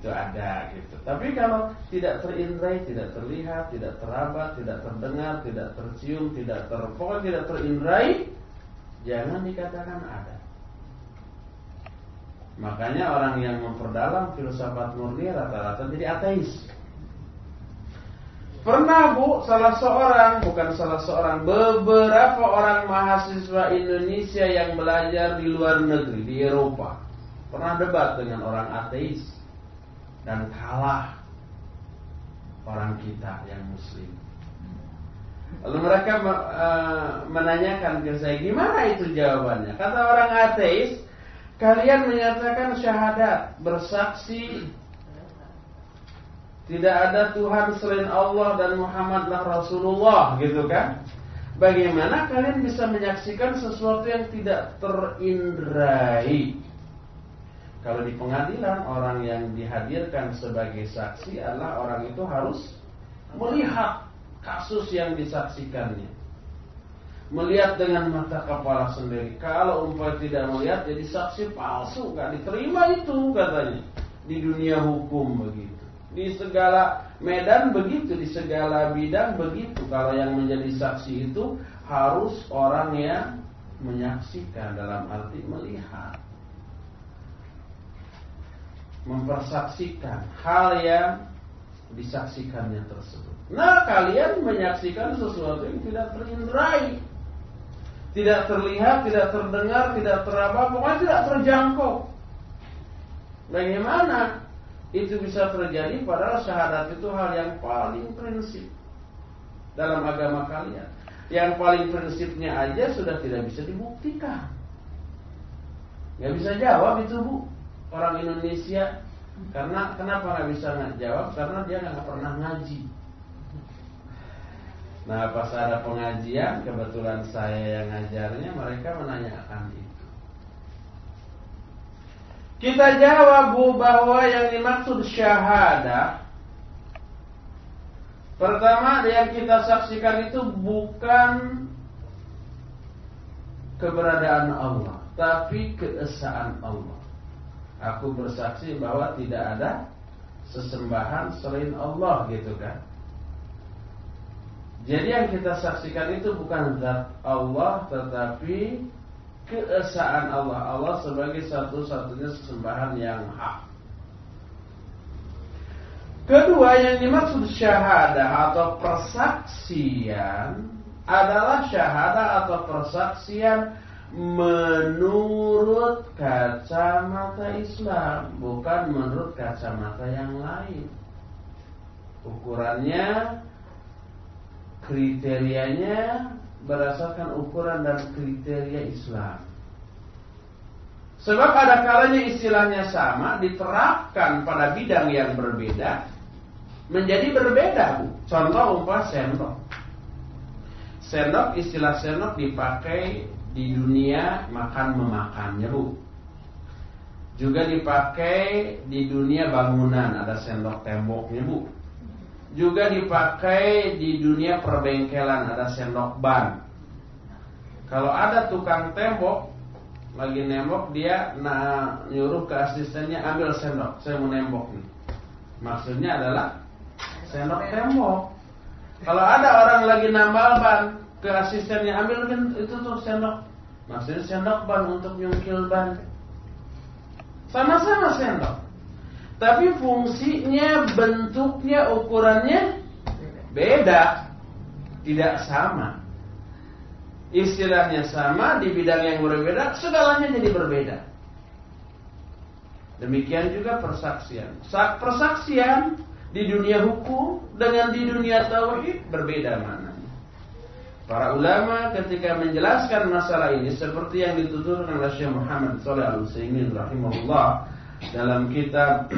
itu ada gitu. Tapi kalau tidak terindrai, tidak terlihat, tidak teraba, tidak terdengar, tidak tercium, tidak ter tidak terindrai, jangan dikatakan ada. Makanya orang yang memperdalam filsafat murni rata-rata jadi ateis. Pernah bu, salah seorang, bukan salah seorang, beberapa orang mahasiswa Indonesia yang belajar di luar negeri, di Eropa. Pernah debat dengan orang ateis. Dan kalah orang kita yang muslim. Lalu mereka uh, menanyakan ke saya, gimana itu jawabannya? Kata orang ateis, Kalian menyatakan syahadat, bersaksi tidak ada Tuhan selain Allah dan Muhammadlah Rasulullah, gitu kan? Bagaimana kalian bisa menyaksikan sesuatu yang tidak terindrai? Kalau di pengadilan orang yang dihadirkan sebagai saksi adalah orang itu harus melihat kasus yang disaksikannya. melihat dengan mata kepala sendiri. Kalau umpamanya tidak melihat jadi saksi palsu, gak diterima itu katanya di dunia hukum begitu. Di segala medan begitu, di segala bidang begitu. Kalau yang menjadi saksi itu harus orang yang menyaksikan dalam arti melihat. Mempersaksikan hal yang disaksikannya tersebut. Nah, kalian menyaksikan sesuatu yang tidak terindrai tidak terlihat, tidak terdengar, tidak teraba, pokoknya tidak terjangkau. Bagaimana itu bisa terjadi padahal syahadat itu hal yang paling prinsip dalam agama kalian. Yang paling prinsipnya aja sudah tidak bisa dibuktikan. Gak bisa jawab itu bu orang Indonesia. Karena kenapa nggak bisa jawab? Karena dia nggak pernah ngaji. Nah pas ada pengajian Kebetulan saya yang ngajarnya Mereka menanyakan itu Kita jawab bu Bahwa yang dimaksud syahadah Pertama yang kita saksikan itu Bukan Keberadaan Allah Tapi keesaan Allah Aku bersaksi bahwa tidak ada Sesembahan selain Allah gitu kan jadi yang kita saksikan itu bukan zat Allah tetapi keesaan Allah. Allah sebagai satu-satunya sesembahan yang hak. Kedua yang dimaksud syahadah atau persaksian adalah syahadah atau persaksian menurut kacamata Islam, bukan menurut kacamata yang lain. Ukurannya kriterianya berdasarkan ukuran dan kriteria Islam. Sebab ada kalanya istilahnya sama diterapkan pada bidang yang berbeda menjadi berbeda, Bu. Contoh umpah sendok. Sendok istilah sendok dipakai di dunia makan memakannya, Bu. Juga dipakai di dunia bangunan, ada sendok temboknya, Bu juga dipakai di dunia perbengkelan ada sendok ban. Kalau ada tukang tembok lagi nembok dia nah, nyuruh ke asistennya ambil sendok, saya mau nembok nih. Maksudnya adalah sendok tembok. Kalau ada orang lagi nambal ban ke asistennya ambil kan itu tuh sendok. Maksudnya sendok ban untuk nyungkil ban. Sama-sama sendok. Tapi fungsinya, bentuknya, ukurannya beda. Tidak sama. Istilahnya sama, di bidang yang berbeda, segalanya jadi berbeda. Demikian juga persaksian. Persaksian di dunia hukum dengan di dunia tauhid berbeda mana. Para ulama ketika menjelaskan masalah ini seperti yang dituturkan oleh Syekh Muhammad Shalih Al Utsaimin rahimahullah dalam kitab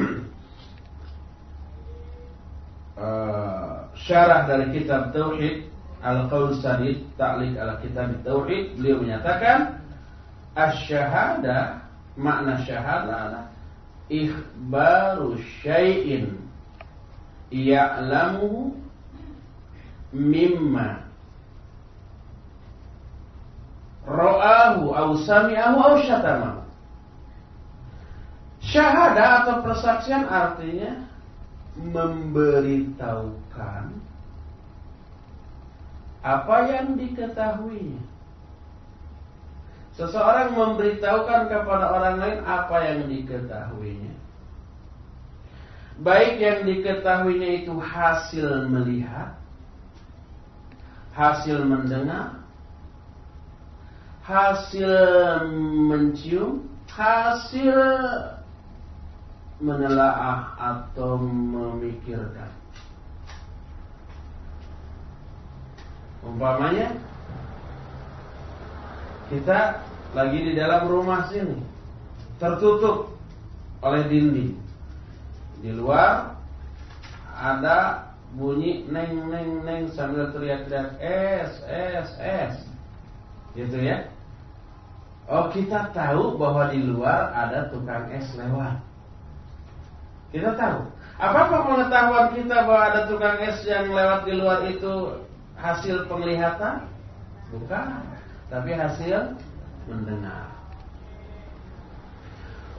uh, syarah dari kitab Tauhid Al-Qaul Sadid Ta'liq ala kitab Tauhid beliau menyatakan asyhada makna syahada adalah ikhbaru syai'in ya'lamu mimma ra'ahu aw sami'ahu aw syatamahu Syahadah atau persaksian artinya memberitahukan apa yang diketahuinya. Seseorang memberitahukan kepada orang lain apa yang diketahuinya. Baik yang diketahuinya itu hasil melihat, hasil mendengar, hasil mencium, hasil menelaah atau memikirkan. Umpamanya kita lagi di dalam rumah sini tertutup oleh dinding. Di luar ada bunyi neng neng neng sambil teriak-teriak es es es. Gitu ya. Oh kita tahu bahwa di luar ada tukang es lewat. Kita tahu. Apakah pengetahuan kita bahwa ada tukang es yang lewat di luar itu hasil penglihatan? Bukan, tapi hasil mendengar.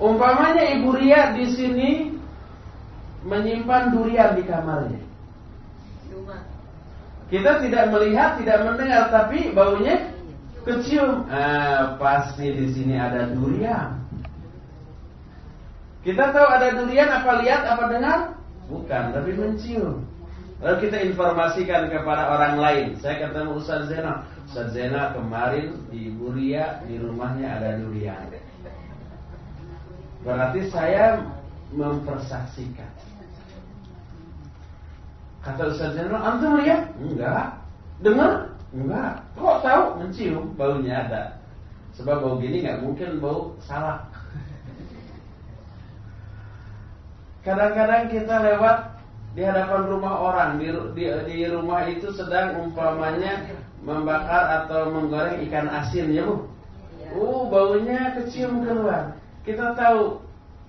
Umpamanya Ibu Ria di sini menyimpan durian di kamarnya. Kita tidak melihat, tidak mendengar, tapi baunya kecium. Ah, pasti di sini ada durian. Kita tahu ada durian, apa lihat, apa dengar? Bukan, tapi mencium. Lalu kita informasikan kepada orang lain. Saya ketemu Ustaz Zena. Ustaz Zena kemarin di Buria di rumahnya ada durian. Berarti saya mempersaksikan. Kata Ustaz Zena, antum lihat? Enggak. Dengar? Enggak. Kok tahu? Mencium, baunya ada. Sebab bau gini nggak mungkin bau salak. Kadang-kadang kita lewat di hadapan rumah orang di, di, di rumah itu sedang umpamanya membakar atau menggoreng ikan asin ya bu uh baunya kecium keluar kita tahu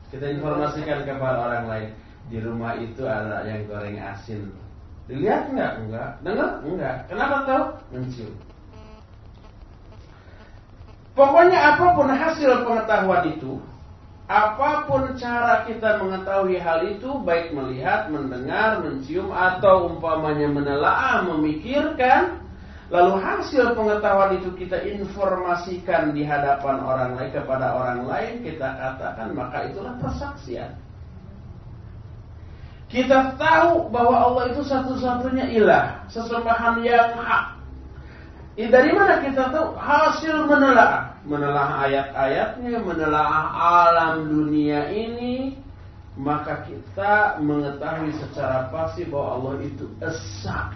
kita informasikan kepada orang lain di rumah itu ada yang goreng asin dilihat enggak enggak dengar? Enggak kenapa tahu? Mencium. Pokoknya apa pun hasil pengetahuan itu Apa pun cara kita mengetahui hal itu, baik melihat, mendengar, mencium, atau umpamanya menelaah, memikirkan, lalu hasil pengetahuan itu kita informasikan di hadapan orang lain kepada orang lain, kita katakan maka itulah persaksian. Kita tahu bahwa Allah itu satu-satunya ilah, sesembahan yang hak. Dari mana kita tahu? Hasil menelaah menelaah ayat-ayatnya, menelaah alam dunia ini, maka kita mengetahui secara pasti bahwa Allah itu esa.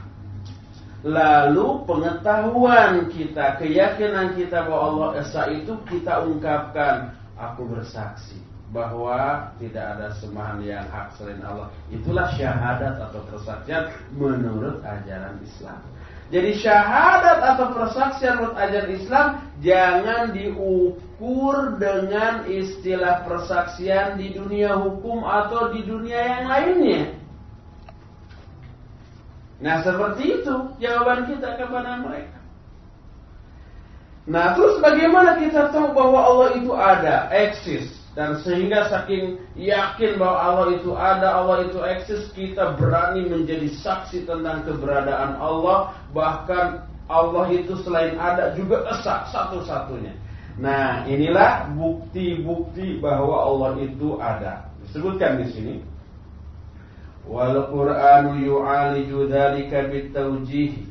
Lalu pengetahuan kita, keyakinan kita bahwa Allah esa itu kita ungkapkan. Aku bersaksi bahwa tidak ada sembahan yang hak selain Allah. Itulah syahadat atau persaksian menurut ajaran Islam. Jadi syahadat atau persaksian menurut ajaran Islam jangan diukur dengan istilah persaksian di dunia hukum atau di dunia yang lainnya. Nah seperti itu jawaban kita kepada mereka. Nah terus bagaimana kita tahu bahwa Allah itu ada, eksis? Dan sehingga saking yakin bahwa Allah itu ada, Allah itu eksis, kita berani menjadi saksi tentang keberadaan Allah. Bahkan Allah itu selain ada juga esa satu-satunya. Nah inilah bukti-bukti bahwa Allah itu ada. Disebutkan di sini. Wal Qur'anu yu'aliju dzalika bitawjih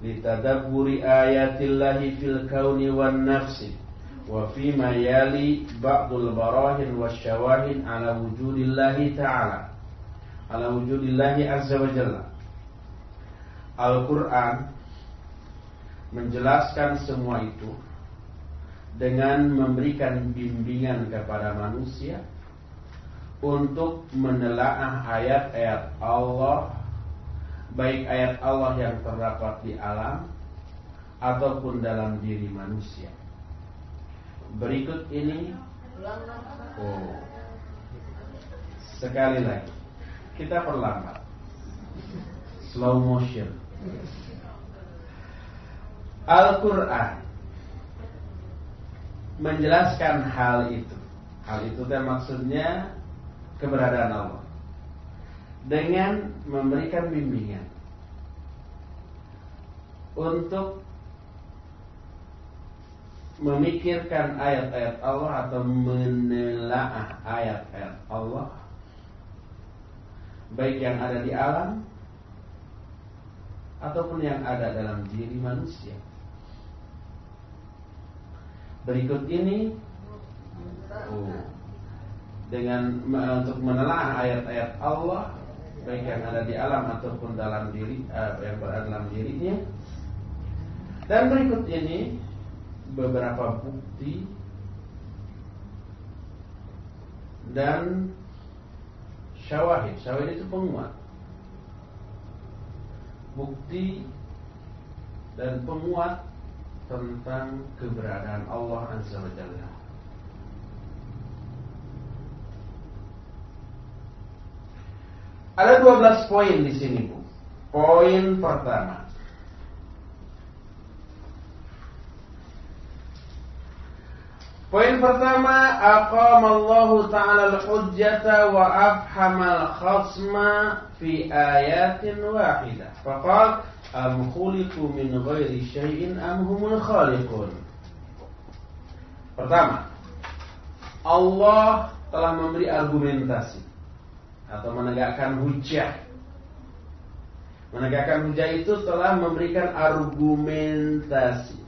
litadabburi ayatillahi fil kauni wan nafsi wa fi ma yali ba'dul barahin wasyawahin ala wujudillah ta'ala ala wujudillah azza wa jalla Al-Qur'an menjelaskan semua itu dengan memberikan bimbingan kepada manusia untuk menelaah ayat-ayat Allah baik ayat Allah yang terdapat di alam ataupun dalam diri manusia berikut ini. Oh. Sekali lagi. Kita perlambat. Slow motion. Al-Quran menjelaskan hal itu. Hal itu kan maksudnya keberadaan Allah. Dengan memberikan bimbingan. Untuk memikirkan ayat-ayat Allah atau menelaah ayat-ayat Allah baik yang ada di alam ataupun yang ada dalam diri manusia. Berikut ini oh, dengan untuk menelaah ayat-ayat Allah baik yang ada di alam ataupun dalam diri uh, yang berada dalam dirinya. Dan berikut ini beberapa bukti dan syawahid. Syawahid itu penguat. Bukti dan penguat tentang keberadaan Allah Azza wa Jalla. Ada 12 poin di sini, Bu. Poin pertama. Poin pertama, aqamallahu ta'ala al-hujjata wa afhamal khasma fi ayatin wahidah. Faqal am khuliqu min ghairi syai'in am humul khaliqun. Pertama, Allah telah memberi argumentasi atau menegakkan hujah. Menegakkan hujah itu telah memberikan argumentasi.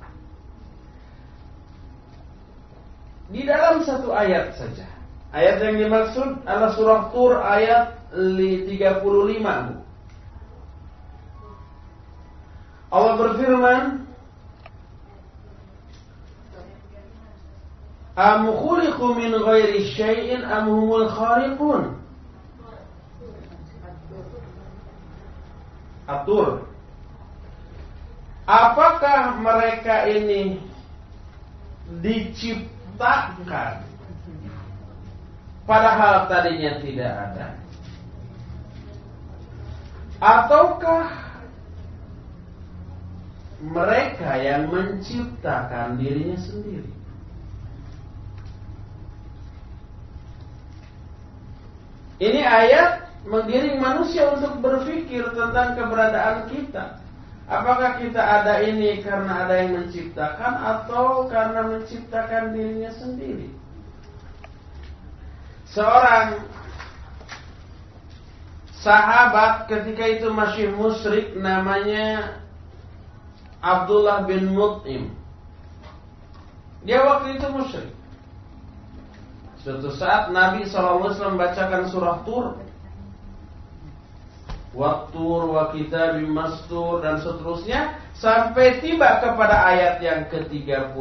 Di dalam satu ayat saja. Ayat yang dimaksud adalah surah Tur ayat 35. Allah berfirman, Am khuliqu min ghairi syai'in am humul khaliqun? Atur. Apakah mereka ini diciptakan diciptakan padahal tadinya tidak ada. Ataukah mereka yang menciptakan dirinya sendiri? Ini ayat menggiring manusia untuk berpikir tentang keberadaan kita Apakah kita ada ini karena ada yang menciptakan atau karena menciptakan dirinya sendiri? Seorang sahabat ketika itu masih musyrik namanya Abdullah bin Mut'im. Dia waktu itu musyrik. Suatu saat Nabi SAW membacakan surah Tur Waktur wa kitabim mastur dan seterusnya sampai tiba kepada ayat yang ke-35.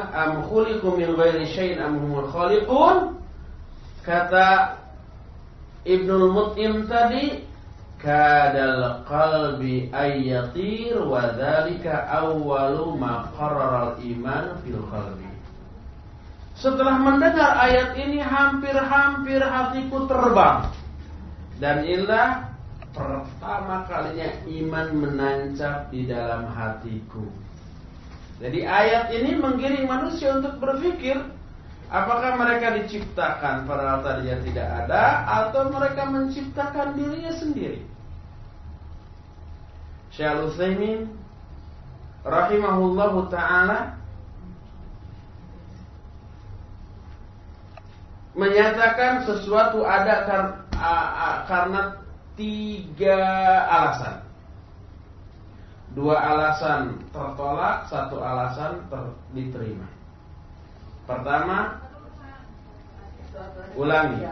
Am khuliqu min ghairi syai'in am humul khaliqun? Kata Ibnu Mut'im tadi kadal qalbi ayyatir wa dzalika awwalu ma qarrara al-iman fil qalbi. Setelah mendengar ayat ini hampir-hampir hatiku terbang. Dan inilah pertama kalinya iman menancap di dalam hatiku. Jadi ayat ini menggiring manusia untuk berpikir apakah mereka diciptakan padahal tadinya tidak ada atau mereka menciptakan dirinya sendiri. Syekh Utsaimin rahimahullahu taala menyatakan sesuatu ada karena tiga alasan. Dua alasan tertolak, satu alasan ter diterima. Pertama, ulangi.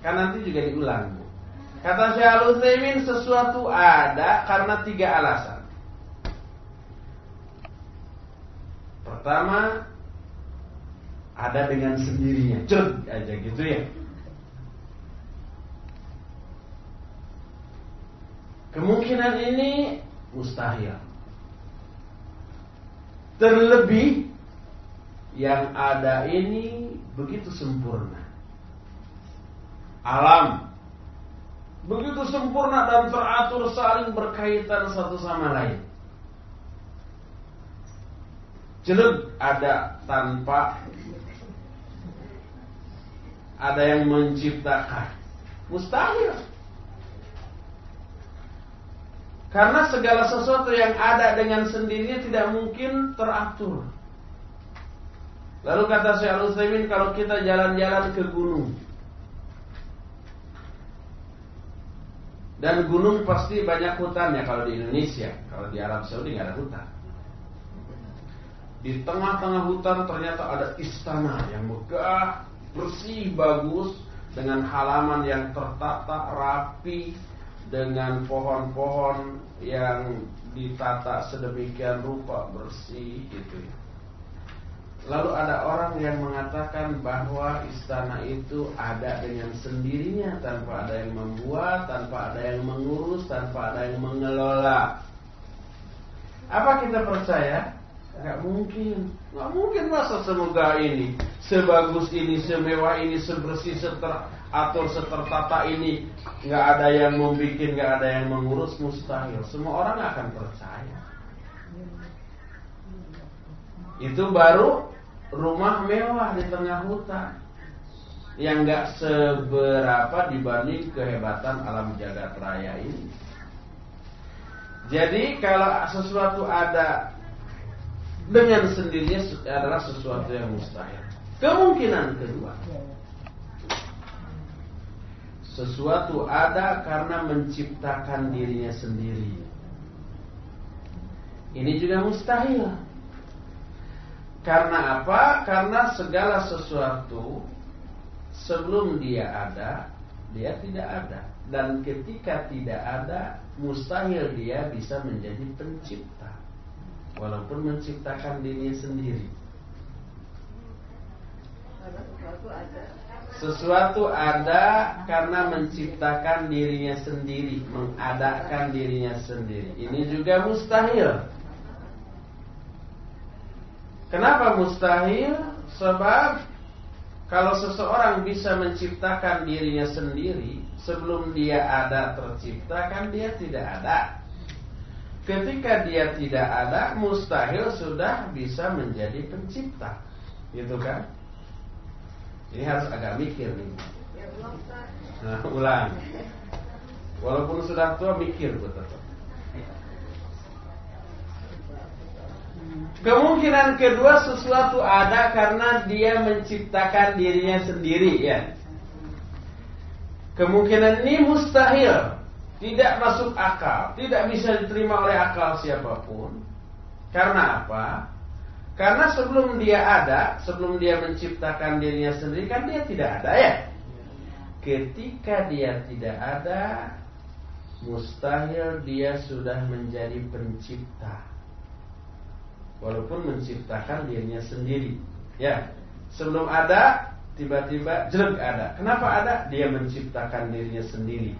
Kan nanti juga diulang. Kata Syekh Al-Utsaimin sesuatu ada karena tiga alasan. Pertama, ada dengan sendirinya. Cud aja gitu ya. Kemungkinan ini mustahil. Terlebih yang ada ini begitu sempurna. Alam begitu sempurna dan teratur saling berkaitan satu sama lain. Jelek ada tanpa ada yang menciptakan. Mustahil. Karena segala sesuatu yang ada dengan sendirinya tidak mungkin teratur. Lalu kata Syekh Al-Utsaimin kalau kita jalan-jalan ke gunung. Dan gunung pasti banyak hutannya kalau di Indonesia, kalau di Arab Saudi nggak ada hutan. Di tengah-tengah hutan ternyata ada istana yang megah, bersih, bagus dengan halaman yang tertata rapi, dengan pohon-pohon yang ditata sedemikian rupa bersih gitu. Lalu ada orang yang mengatakan bahwa istana itu ada dengan sendirinya tanpa ada yang membuat, tanpa ada yang mengurus, tanpa ada yang mengelola. Apa kita percaya? Gak mungkin, gak mungkin masa semoga ini, sebagus ini, semewah ini, sebersih, seter atur setertata ini. Nggak ada yang membuat nggak ada yang mengurus mustahil. Semua orang akan percaya. Itu baru rumah mewah di tengah hutan. Yang nggak seberapa dibanding kehebatan alam jagat raya ini. Jadi kalau sesuatu ada dengan sendirinya adalah sesuatu yang mustahil. Kemungkinan kedua, sesuatu ada karena menciptakan dirinya sendiri. Ini juga mustahil. Karena apa? Karena segala sesuatu sebelum dia ada, dia tidak ada. Dan ketika tidak ada, mustahil dia bisa menjadi pencipta. Walaupun menciptakan dirinya sendiri. Sesuatu ada karena menciptakan dirinya sendiri, mengadakan dirinya sendiri. Ini juga mustahil. Kenapa mustahil? Sebab kalau seseorang bisa menciptakan dirinya sendiri sebelum dia ada tercipta kan dia tidak ada. Ketika dia tidak ada, mustahil sudah bisa menjadi pencipta. Gitu kan? Ini harus agak mikir nih. Ya. Nah, ulang. Walaupun sudah tua mikir betul. Kemungkinan kedua sesuatu ada karena dia menciptakan dirinya sendiri ya. Kemungkinan ini mustahil, tidak masuk akal, tidak bisa diterima oleh akal siapa pun. Karena apa? Karena sebelum dia ada, sebelum dia menciptakan dirinya sendiri kan dia tidak ada ya. Ketika dia tidak ada, mustahil dia sudah menjadi pencipta walaupun menciptakan dirinya sendiri. Ya, sebelum ada tiba-tiba jelek ada. Kenapa ada? Dia menciptakan dirinya sendiri.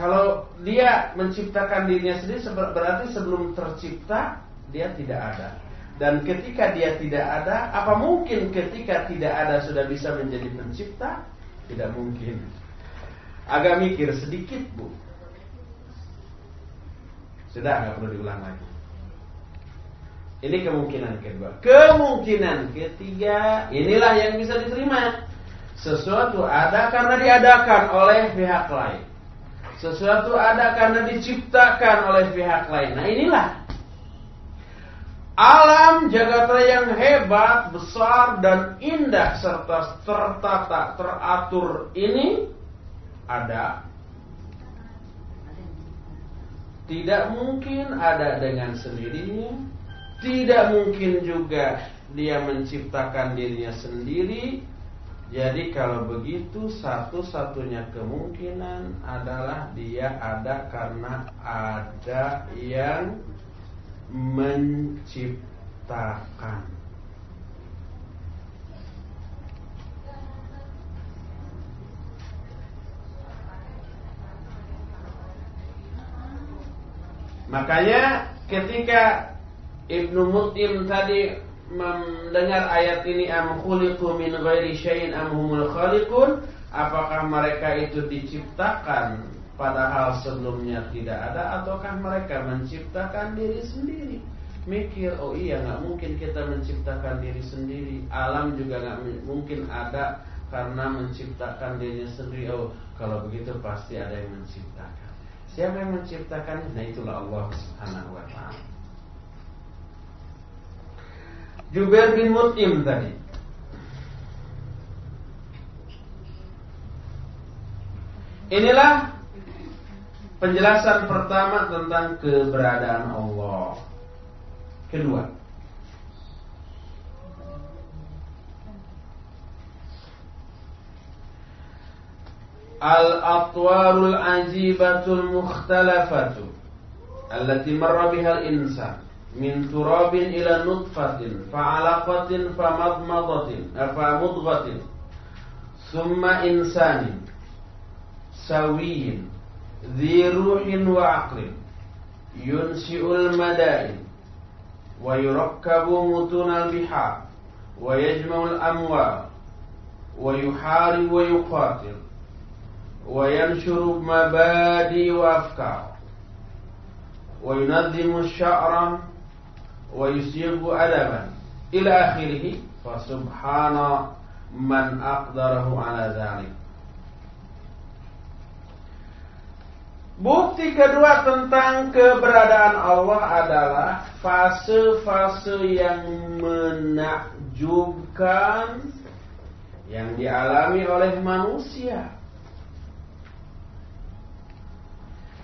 Kalau dia menciptakan dirinya sendiri berarti sebelum tercipta dia tidak ada. Dan ketika dia tidak ada, apa mungkin ketika tidak ada sudah bisa menjadi pencipta? Tidak mungkin. Agak mikir sedikit, Bu. Sudah nggak perlu diulang lagi. Ini kemungkinan kedua. Kemungkinan ketiga, inilah yang bisa diterima. Sesuatu ada karena diadakan oleh pihak lain. Sesuatu ada karena diciptakan oleh pihak lain. Nah inilah alam jagat raya yang hebat, besar dan indah serta tertata, teratur ini ada tidak mungkin ada dengan sendirinya, tidak mungkin juga dia menciptakan dirinya sendiri. Jadi kalau begitu satu-satunya kemungkinan adalah dia ada karena ada yang menciptakan. Makanya ketika Ibnu Mutim tadi mendengar ayat ini am khuliqu min ghairi syai'in am humul khaliqun? Apakah mereka itu diciptakan padahal sebelumnya tidak ada ataukah mereka menciptakan diri sendiri? Mikir oh iya nggak mungkin kita menciptakan diri sendiri. Alam juga nggak mungkin ada karena menciptakan dirinya sendiri. Oh kalau begitu pasti ada yang menciptakan. Siapa yang menciptakan? Nah itulah Allah Subhanahu wa taala. Jubair bin Mut'im tadi. Inilah penjelasan pertama tentang keberadaan Allah. Kedua, Al-atwarul ajibatul mukhtalafatu Allati marra bihal insan من تراب إلى نطفة فعلقة فمضمضة فمضغة ثم إنسان سوي ذي روح وعقل ينشئ المدائن ويركب متون البحار ويجمع الأموال ويحارب ويقاتل وينشر مبادئ وأفكار yunazzimu sya'ran wa yusibu adaban ila akhirih fa subhana man aqdarahu ala dzalik Bukti kedua tentang keberadaan Allah adalah fase-fase yang menakjubkan yang dialami oleh manusia.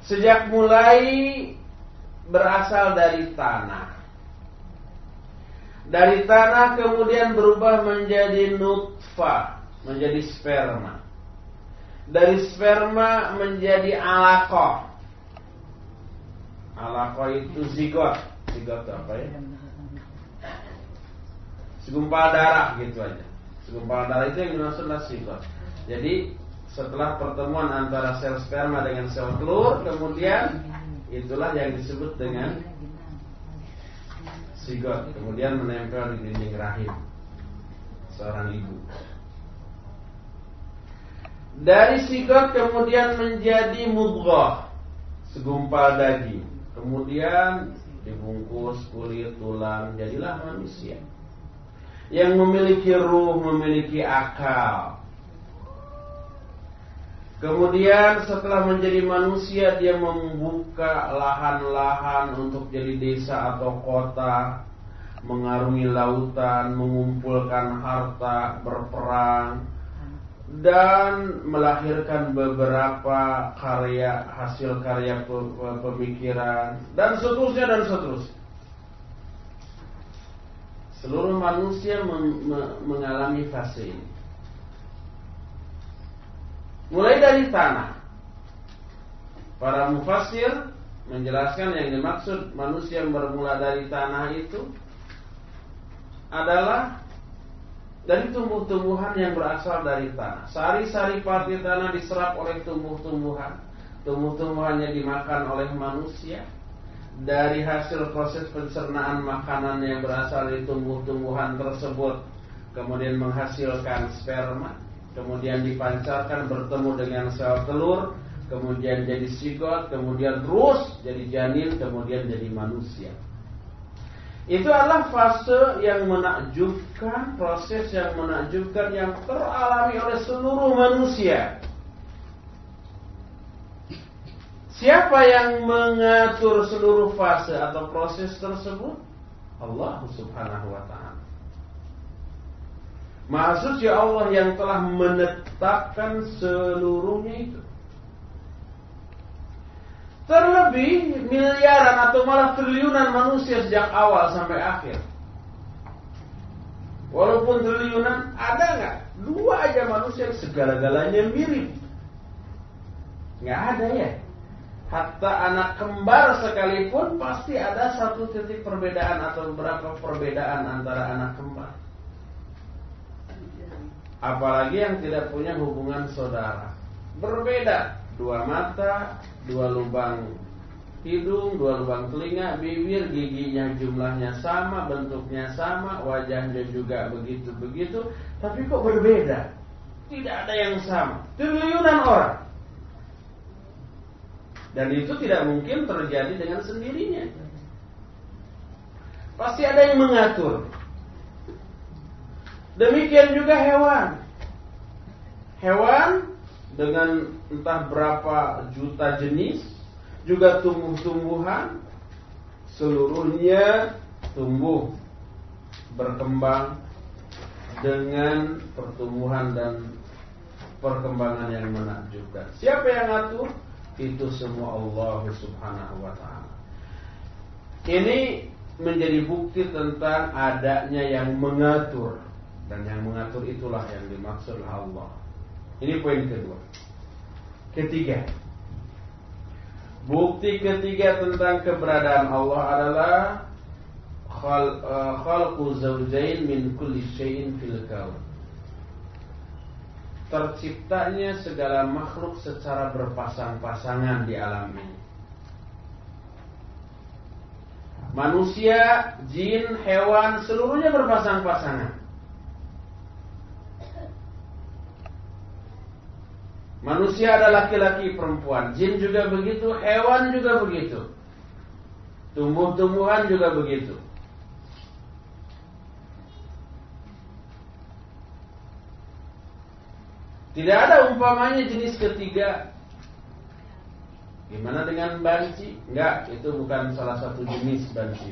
Sejak mulai berasal dari tanah. Dari tanah kemudian berubah menjadi nutfah, menjadi sperma dari sperma menjadi alako. Alako itu zigot. Zigot apa ya? Segumpal darah gitu aja. Segumpal darah itu yang dimaksudlah zigot. Jadi setelah pertemuan antara sel sperma dengan sel telur, kemudian itulah yang disebut dengan zigot. Kemudian menempel di dinding rahim seorang ibu. Dari sigot kemudian menjadi mudghah, segumpal daging. Kemudian dibungkus kulit, tulang, jadilah manusia. Yang memiliki ruh, memiliki akal. Kemudian setelah menjadi manusia dia membuka lahan-lahan untuk jadi desa atau kota, mengarungi lautan, mengumpulkan harta, berperang, dan melahirkan beberapa karya hasil karya pemikiran dan seterusnya dan seterusnya. Seluruh manusia mengalami fase ini. Mulai dari tanah. Para mufasir menjelaskan yang dimaksud manusia yang bermula dari tanah itu adalah dari tumbuh-tumbuhan yang berasal dari tanah. Sari-sari parti tanah diserap oleh tumbuh-tumbuhan. Tumbuh-tumbuhannya dimakan oleh manusia. Dari hasil proses pencernaan makanan yang berasal dari tumbuh-tumbuhan tersebut kemudian menghasilkan sperma, kemudian dipancarkan bertemu dengan sel telur, kemudian jadi sigot, kemudian terus jadi janin, kemudian jadi manusia. Itu adalah fase yang menakjubkan, proses yang menakjubkan yang teralami oleh seluruh manusia. Siapa yang mengatur seluruh fase atau proses tersebut? Allah Subhanahu wa taala. Maksudnya Allah yang telah menetapkan seluruhnya itu. Terlebih miliaran atau malah triliunan manusia sejak awal sampai akhir. Walaupun triliunan, ada nggak? Dua aja manusia segala-galanya mirip. Nggak ada ya. Hatta anak kembar sekalipun pasti ada satu titik perbedaan atau beberapa perbedaan antara anak kembar. Apalagi yang tidak punya hubungan saudara. Berbeda dua mata, dua lubang hidung, dua lubang telinga, bibir, giginya jumlahnya sama, bentuknya sama, wajahnya juga begitu-begitu, tapi kok berbeda? Tidak ada yang sama. Triliunan orang. Dan itu tidak mungkin terjadi dengan sendirinya. Pasti ada yang mengatur. Demikian juga hewan. Hewan dengan entah berapa juta jenis, juga tumbuh-tumbuhan, seluruhnya tumbuh berkembang dengan pertumbuhan dan perkembangan yang menakjubkan. Siapa yang ngatur? Itu semua Allah Subhanahu wa taala. Ini menjadi bukti tentang adanya yang mengatur dan yang mengatur itulah yang dimaksud Allah. Ini poin kedua. Ketiga. Bukti ketiga tentang keberadaan Allah adalah eh, khalqu zawjain min kulli syai'in fil kaun. Terciptanya segala makhluk secara berpasang-pasangan di alam ini. Manusia, jin, hewan, seluruhnya berpasang-pasangan. Manusia ada laki-laki perempuan, jin juga begitu, hewan juga begitu. Tumbuh-tumbuhan juga begitu. Tidak ada umpamanya jenis ketiga. Gimana dengan banci? Enggak, itu bukan salah satu jenis banci.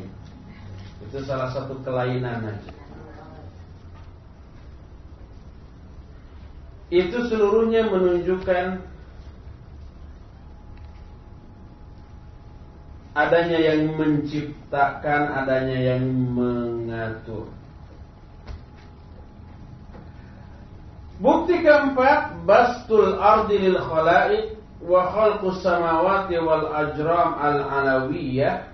Itu salah satu kelainan aja. Itu seluruhnya menunjukkan adanya yang menciptakan, adanya yang mengatur. Bukti keempat, bastul ardi lil khalaiq wa khalqus samawati wal ajram al alawiyah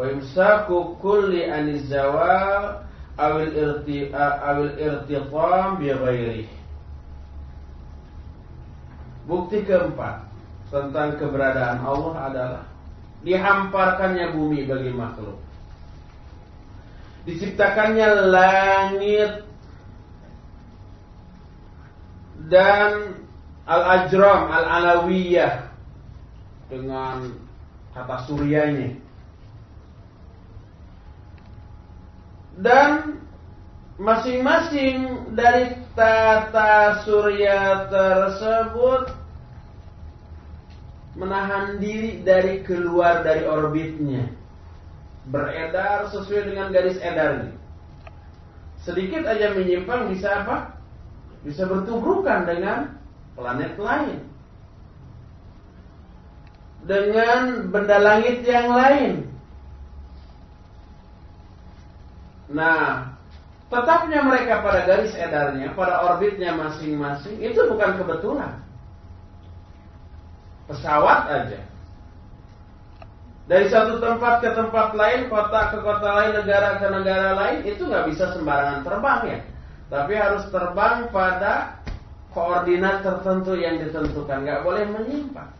wa imsaku kulli aniz zawal awil irti awil irtiqam bi ghairi. Bukti keempat tentang keberadaan Allah adalah dihamparkannya bumi bagi makhluk. Diciptakannya langit dan al-ajram al-alawiyah dengan kata suryanya dan masing-masing dari tata surya tersebut menahan diri dari keluar dari orbitnya beredar sesuai dengan garis edarnya sedikit aja menyimpang bisa apa bisa bertubrukan dengan planet lain. Dengan benda langit yang lain. Nah, tetapnya mereka pada garis edarnya, pada orbitnya masing-masing, itu bukan kebetulan. Pesawat aja. Dari satu tempat ke tempat lain, kota ke kota lain, negara ke negara lain, itu nggak bisa sembarangan terbang ya. Tapi harus terbang pada koordinat tertentu yang ditentukan, nggak boleh menyimpang.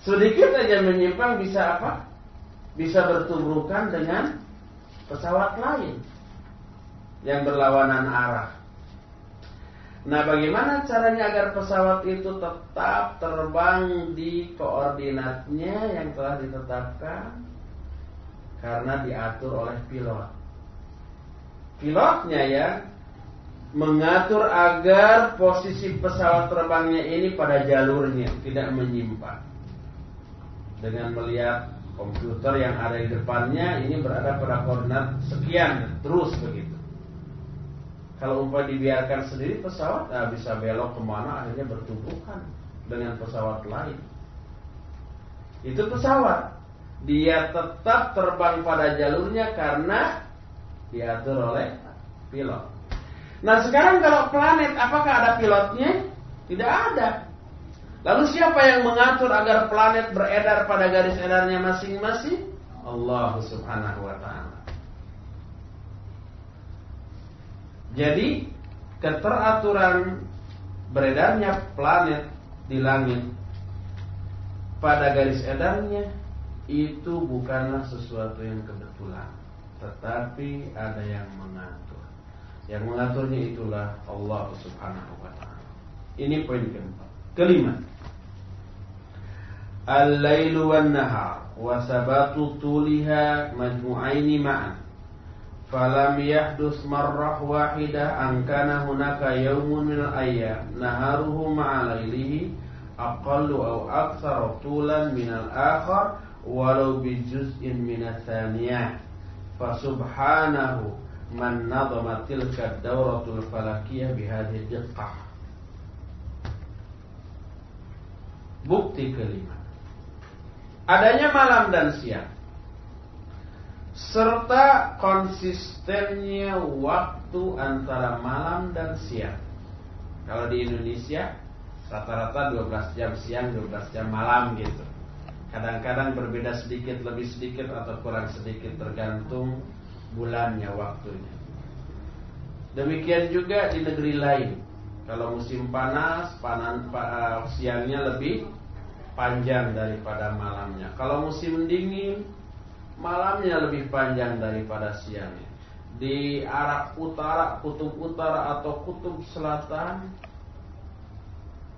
Sedikit aja menyimpang bisa apa? Bisa bertubrukan dengan pesawat lain yang berlawanan arah. Nah, bagaimana caranya agar pesawat itu tetap terbang di koordinatnya yang telah ditetapkan? Karena diatur oleh pilot pilotnya ya mengatur agar posisi pesawat terbangnya ini pada jalurnya tidak menyimpang. Dengan melihat komputer yang ada di depannya ini berada pada koordinat sekian terus begitu. Kalau umpah dibiarkan sendiri pesawat nah bisa belok ke mana akhirnya bertumbukan dengan pesawat lain. Itu pesawat. Dia tetap terbang pada jalurnya karena diatur oleh pilot. Nah sekarang kalau planet apakah ada pilotnya? Tidak ada. Lalu siapa yang mengatur agar planet beredar pada garis edarnya masing-masing? Allah subhanahu wa ta'ala. Jadi keteraturan beredarnya planet di langit pada garis edarnya itu bukanlah sesuatu yang kebetulan tetapi ada yang mengatur. Yang mengaturnya itulah Allah Subhanahu wa taala. Ini poin keempat. Kelima. Al-lailu wan nahar wa sabatu tuliha majmu'aini ma'an. Falam yahdus marrah wahidah an kana hunaka yawmun min al-ayyam naharuhu ma'a lailihi aqallu aw aktsara tulan min al-akhar walau bi juz'in min ats-tsaniyah Fasubhanahu man nadama tilka dauratul falakiyah bihadhi diqqah. Bukti kelima. Adanya malam dan siang. Serta konsistennya waktu antara malam dan siang. Kalau di Indonesia rata-rata 12 jam siang, 12 jam malam gitu. Kadang-kadang berbeda sedikit, lebih sedikit atau kurang sedikit tergantung bulannya waktunya. Demikian juga di negeri lain. Kalau musim panas, panan, uh, siangnya lebih panjang daripada malamnya. Kalau musim dingin, malamnya lebih panjang daripada siangnya. Di arah utara, kutub utara atau kutub selatan,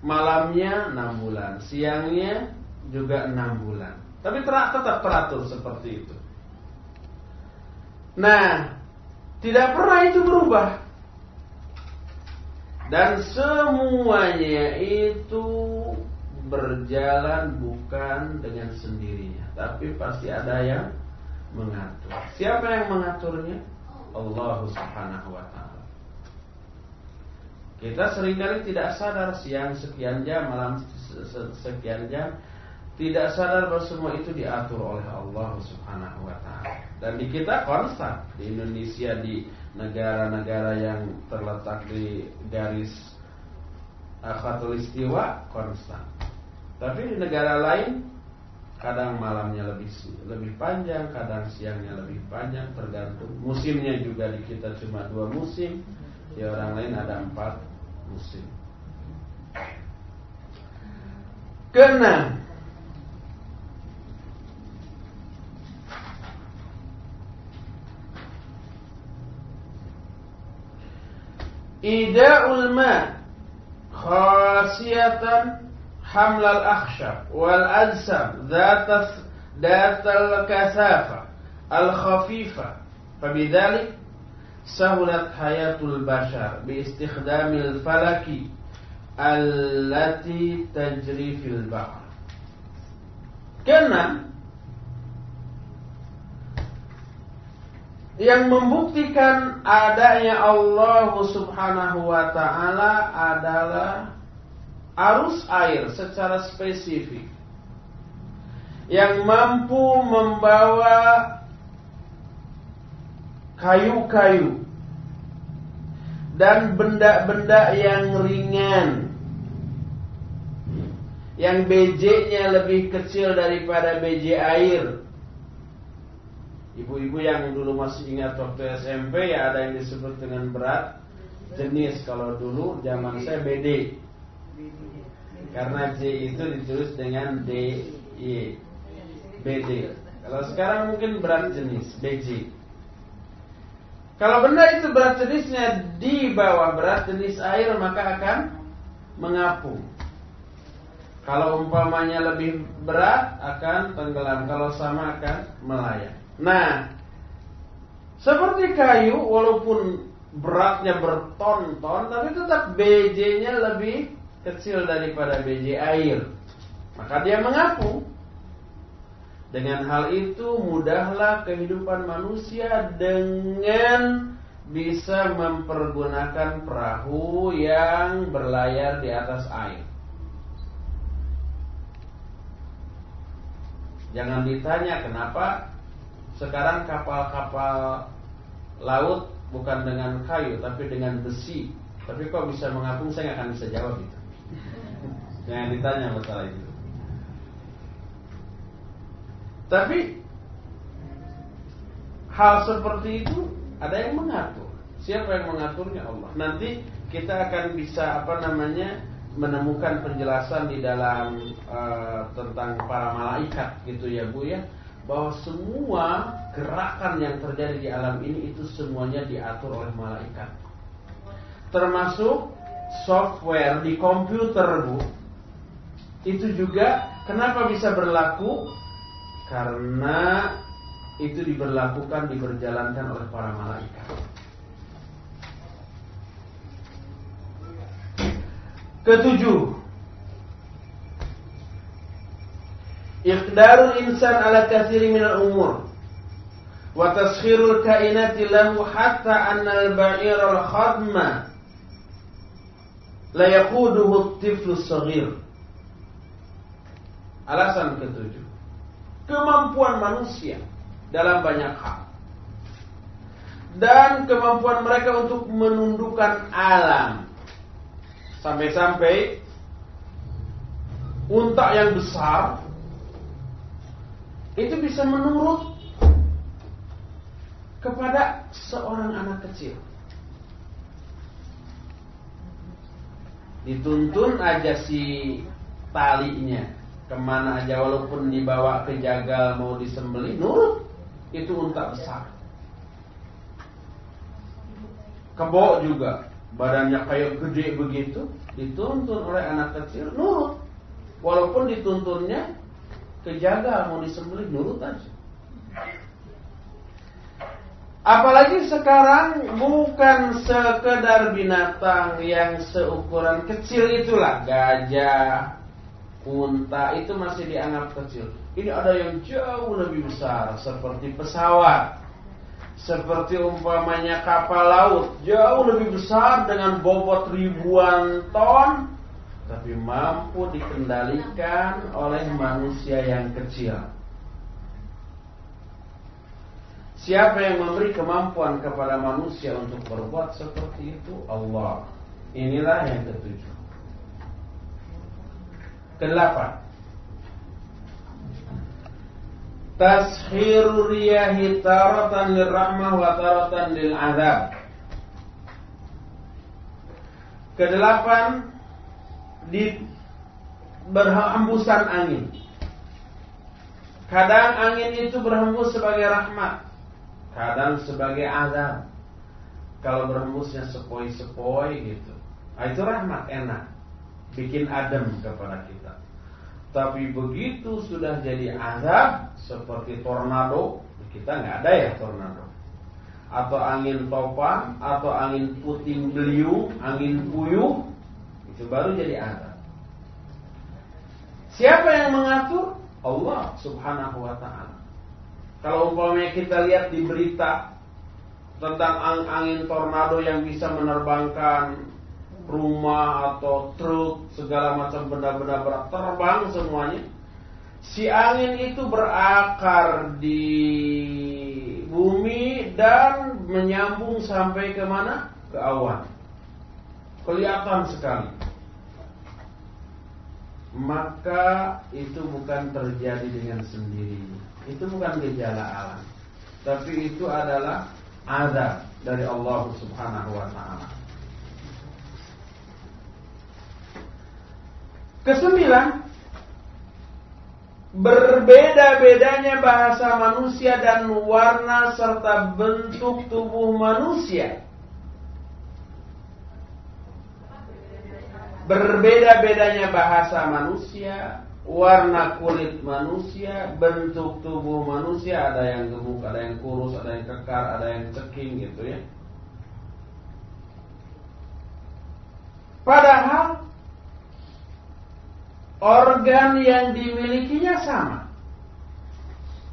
malamnya 6 bulan, siangnya juga enam bulan. Tapi tetap teratur seperti itu. Nah, tidak pernah itu berubah. Dan semuanya itu berjalan bukan dengan sendirinya, tapi pasti ada yang mengatur. Siapa yang mengaturnya? Allah Subhanahu wa taala. Kita sering kali tidak sadar siang sekian jam, malam sekian jam, tidak sadar bahwa semua itu diatur oleh Allah Subhanahu wa taala. Dan di kita konstan di Indonesia di negara-negara yang terletak di garis khatulistiwa konstan. Tapi di negara lain kadang malamnya lebih lebih panjang, kadang siangnya lebih panjang, tergantung musimnya juga di kita cuma dua musim, di orang lain ada empat musim. Keenam, Ida'ul ma khasiyatan ajsam dhatas datal kasafa al khafifa fabidhalik sahulat hayatul bashar bi istikhdamil falaki allati tajri fil bahr karena yang membuktikan adanya Allah Subhanahu wa taala adalah arus air secara spesifik yang mampu membawa kayu-kayu dan benda-benda yang ringan yang BJ-nya lebih kecil daripada BJ air Ibu-ibu yang dulu masih ingat waktu SMP ya ada yang disebut dengan berat jenis. Kalau dulu zaman saya BD. Karena J itu ditulis dengan D Y BD. Kalau sekarang mungkin berat jenis BJ. Kalau benda itu berat jenisnya di bawah berat jenis air maka akan mengapung. Kalau umpamanya lebih berat akan tenggelam, kalau sama akan melayang. Nah, seperti kayu walaupun beratnya berton-ton tapi tetap BJ-nya lebih kecil daripada BJ air. Maka dia mengapung. Dengan hal itu mudahlah kehidupan manusia dengan bisa mempergunakan perahu yang berlayar di atas air. Jangan ditanya kenapa sekarang kapal-kapal laut bukan dengan kayu tapi dengan besi. Tapi kok bisa mengapung saya akan bisa jawab itu. Jangan ditanya masalah itu. Tapi hal seperti itu ada yang mengatur. Siapa yang mengaturnya Allah. Nanti kita akan bisa apa namanya menemukan penjelasan di dalam uh, tentang para malaikat gitu ya Bu ya bahwa semua gerakan yang terjadi di alam ini itu semuanya diatur oleh malaikat. Termasuk software di komputer, Bu. Itu juga kenapa bisa berlaku? Karena itu diberlakukan diberjalankan oleh para malaikat. Ketujuh, Iqdarul insan ala kathiri minal umur wa taskhirul kainati lahu hatta anna al-ba'ir al-khadma la yaquduhu saghir Alasan ketujuh. Kemampuan manusia dalam banyak hal. Dan kemampuan mereka untuk menundukkan alam. Sampai-sampai Unta yang besar itu bisa menurut kepada seorang anak kecil. Dituntun aja si talinya. Ke mana aja walaupun dibawa ke jagal mau disembeli nurut. Itu unta besar. Kebo juga. Badannya kayak gede begitu. Dituntun oleh anak kecil nurut. Walaupun dituntunnya kejaga mau disembelih nurut aja. Apalagi sekarang bukan sekedar binatang yang seukuran kecil itulah gajah, unta itu masih dianggap kecil. Ini ada yang jauh lebih besar seperti pesawat, seperti umpamanya kapal laut jauh lebih besar dengan bobot ribuan ton, tapi mampu dikendalikan oleh manusia yang kecil. Siapa yang memberi kemampuan kepada manusia untuk berbuat seperti itu? Allah. Inilah yang ketujuh. Kedelapan. Tashiru riyahi taratan lirrahmah wa taratan lil. Kedelapan di berhembusan angin. Kadang angin itu berhembus sebagai rahmat, kadang sebagai azab. Kalau berhembusnya sepoi-sepoi gitu, nah, itu rahmat enak, bikin adem kepada kita. Tapi begitu sudah jadi azab seperti tornado, kita nggak ada ya tornado. Atau angin topan, atau angin puting beliung, angin puyuh, itu baru jadi azab. Siapa yang mengatur? Allah Subhanahu wa taala. Kalau umpamanya kita lihat di berita tentang angin tornado yang bisa menerbangkan rumah atau truk segala macam benda-benda berat terbang semuanya. Si angin itu berakar di bumi dan menyambung sampai ke mana? Ke awan. Kelihatan sekali. Maka itu bukan terjadi dengan sendirinya itu bukan gejala alam, tapi itu adalah azab dari Allah Subhanahu wa taala. Kesembilan, berbeda-bedanya bahasa manusia dan warna serta bentuk tubuh manusia. Berbeda-bedanya bahasa manusia, warna kulit manusia, bentuk tubuh manusia, ada yang gemuk, ada yang kurus, ada yang kekar, ada yang ceking gitu ya. Padahal organ yang dimilikinya sama.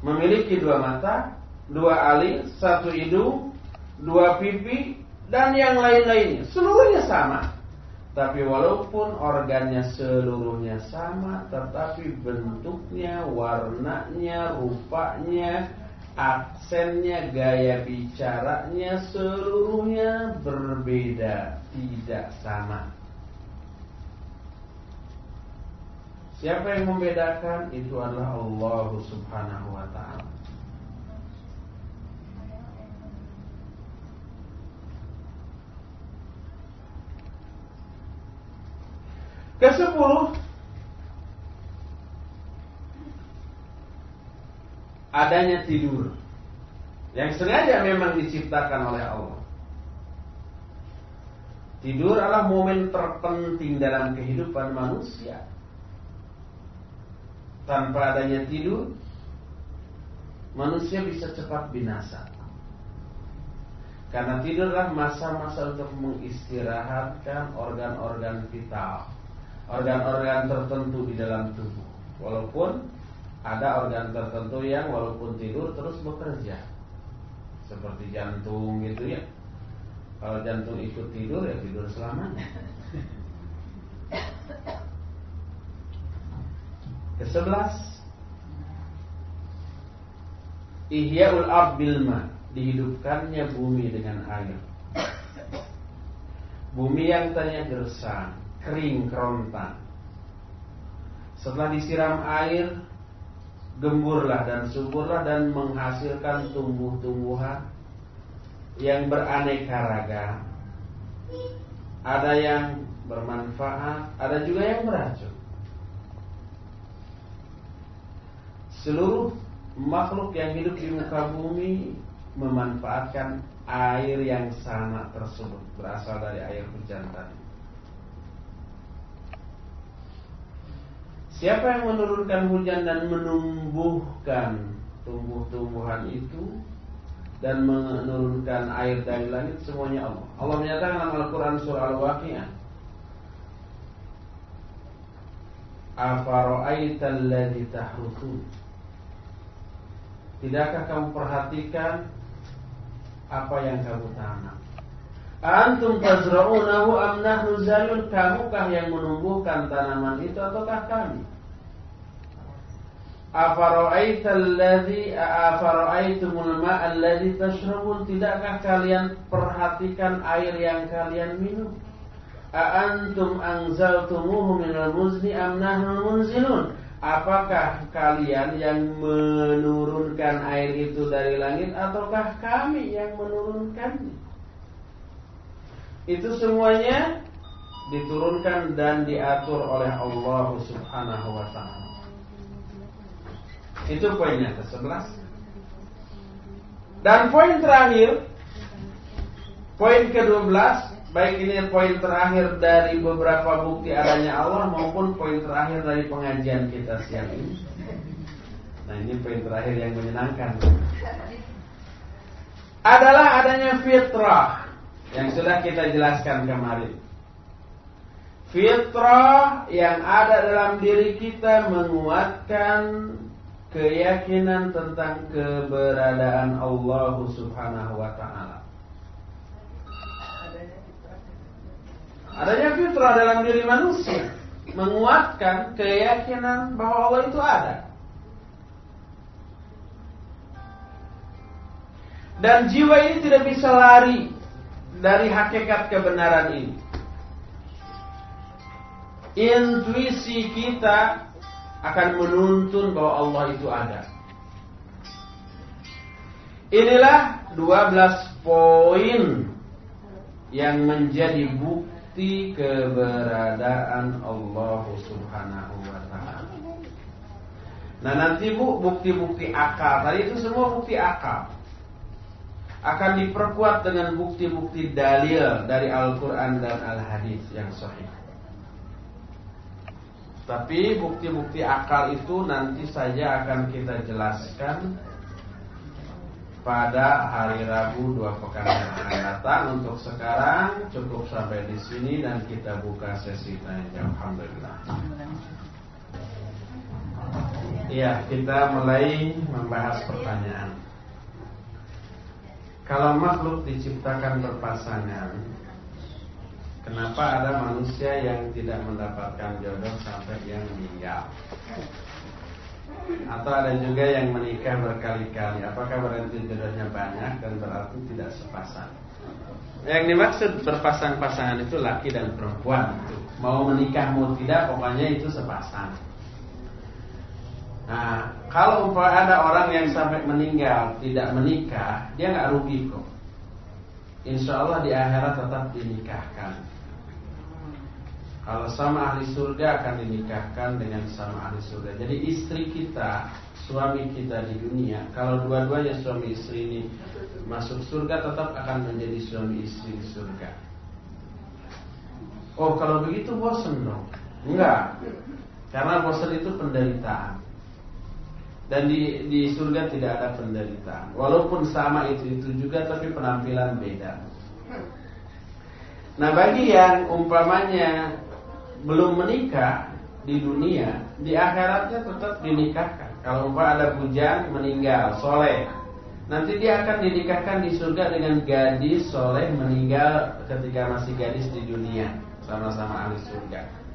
Memiliki dua mata, dua alis, satu hidung, dua pipi, dan yang lain-lainnya. Seluruhnya sama. Tapi walaupun organnya seluruhnya sama, tetapi bentuknya, warnanya, rupanya, aksennya, gaya bicaranya seluruhnya berbeda, tidak sama. Siapa yang membedakan? Itu adalah Allah Subhanahu wa taala. Kesepuluh adanya tidur yang sengaja memang diciptakan oleh Allah. Tidur adalah momen terpenting dalam kehidupan manusia. Tanpa adanya tidur, manusia bisa cepat binasa. Karena tidurlah masa-masa untuk mengistirahatkan organ-organ vital organ-organ tertentu di dalam tubuh. Walaupun ada organ tertentu yang walaupun tidur terus bekerja. Seperti jantung gitu ya. Kalau jantung ikut tidur ya tidur selamanya. Kesebelas Ihya'ul ard bilma Dihidupkannya bumi dengan air Bumi yang tanya gersang kering kerontang. Setelah disiram air, gemburlah dan suburlah dan menghasilkan tumbuh-tumbuhan yang beraneka ragam. Ada yang bermanfaat, ada juga yang beracun. Seluruh makhluk yang hidup di muka bumi memanfaatkan air yang sama tersebut berasal dari air hujan tadi. Siapa yang menurunkan hujan dan menumbuhkan tumbuh-tumbuhan itu dan menurunkan air dari langit semuanya Allah. Allah menyatakan dalam Al-Qur'an surah Al-Waqiah Afara'aital ladzi tahrusun Tidakkah kamu perhatikan apa yang kamu tanam? Antum tazra'unahu am nahnu zalun? Kamukah yang menumbuhkan tanaman itu ataukah kami? Afara'aital ladzi afara'aitumul ma'a alladzi tashrabun? Tidakkah kalian perhatikan air yang kalian minum? Aantum anzaltumuhu minal muzni am nahnu munzilun? Apakah kalian yang menurunkan air itu dari langit ataukah kami yang menurunkannya? Itu semuanya diturunkan dan diatur oleh Allah Subhanahu wa taala. Itu poinnya ke-11. Dan poin terakhir poin ke-12 Baik ini poin terakhir dari beberapa bukti adanya Allah maupun poin terakhir dari pengajian kita siang ini. Nah ini poin terakhir yang menyenangkan. Adalah adanya fitrah yang sudah kita jelaskan kemarin. Fitrah yang ada dalam diri kita menguatkan keyakinan tentang keberadaan Allah Subhanahu wa taala. Adanya fitrah dalam diri manusia menguatkan keyakinan bahwa Allah itu ada. Dan jiwa ini tidak bisa lari dari hakikat kebenaran ini. Intuisi kita akan menuntun bahwa Allah itu ada. Inilah 12 poin yang menjadi bukti keberadaan Allah Subhanahu wa taala. Nah, nanti Bu, bukti-bukti akal. Tadi itu semua bukti akal. Akan diperkuat dengan bukti-bukti dalil dari Al-Qur'an dan Al-Hadis yang sahih. Tapi bukti-bukti akal itu nanti saja akan kita jelaskan pada hari Rabu dua pekan yang akan datang. Untuk sekarang cukup sampai di sini dan kita buka sesi tanya jawab. Alhamdulillah. Iya, kita mulai membahas pertanyaan. Kalau makhluk diciptakan berpasangan, kenapa ada manusia yang tidak mendapatkan jodoh sampai yang meninggal? Atau ada juga yang menikah berkali-kali Apakah berarti jodohnya banyak dan berarti tidak sepasang Yang dimaksud berpasang-pasangan itu laki dan perempuan. Mau menikah mau tidak pokoknya itu sepasang Nah kalau ada orang yang sampai meninggal tidak menikah Dia nggak rugi kok Insya Allah di akhirat tetap dinikahkan kalau sama ahli surga akan dinikahkan dengan sama ahli surga. Jadi istri kita, suami kita di dunia, kalau dua-duanya suami istri ini masuk surga tetap akan menjadi suami istri di surga. Oh, kalau begitu bosan dong? Enggak. Karena bosan itu penderitaan. Dan di, di surga tidak ada penderitaan. Walaupun sama itu itu juga tapi penampilan beda. Nah, bagi yang umpamanya belum menikah di dunia, di akhiratnya tetap dinikahkan. Kalau umpah ada bujang meninggal, soleh, nanti dia akan dinikahkan di surga dengan gadis soleh meninggal ketika masih gadis di dunia, sama-sama ahli surga.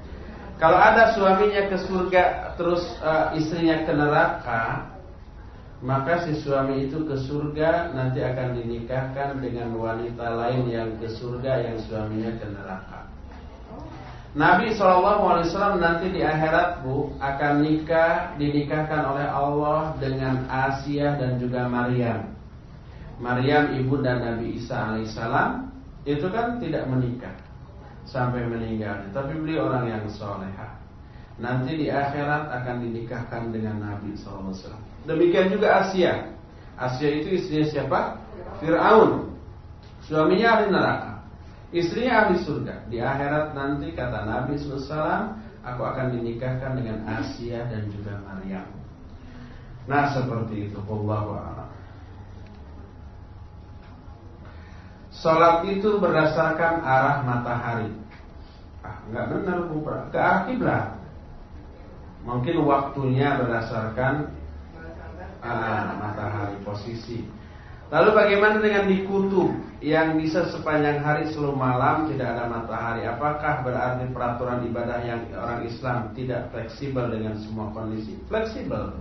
Kalau ada suaminya ke surga, terus uh, istrinya ke neraka, maka si suami itu ke surga nanti akan dinikahkan dengan wanita lain yang ke surga yang suaminya ke neraka. Nabi SAW nanti di akhirat bu akan nikah dinikahkan oleh Allah dengan Asia dan juga Maryam. Maryam ibu dan Nabi Isa alaihissalam itu kan tidak menikah sampai meninggal, tapi beliau orang yang soleha. Nanti di akhirat akan dinikahkan dengan Nabi SAW. Demikian juga Asia. Asia itu istrinya siapa? Fir'aun. Suaminya ahli neraka. Istrinya ahli surga. Di akhirat nanti kata Nabi SAW aku akan dinikahkan dengan Asia dan juga Maryam. Nah seperti itu, Allah Salat itu berdasarkan arah matahari. Ah, nggak benar ke arah kiblat. Mungkin waktunya berdasarkan ah, matahari posisi. Lalu bagaimana dengan di kutub yang bisa sepanjang hari seluruh malam tidak ada matahari? Apakah berarti peraturan ibadah yang orang Islam tidak fleksibel dengan semua kondisi? Fleksibel.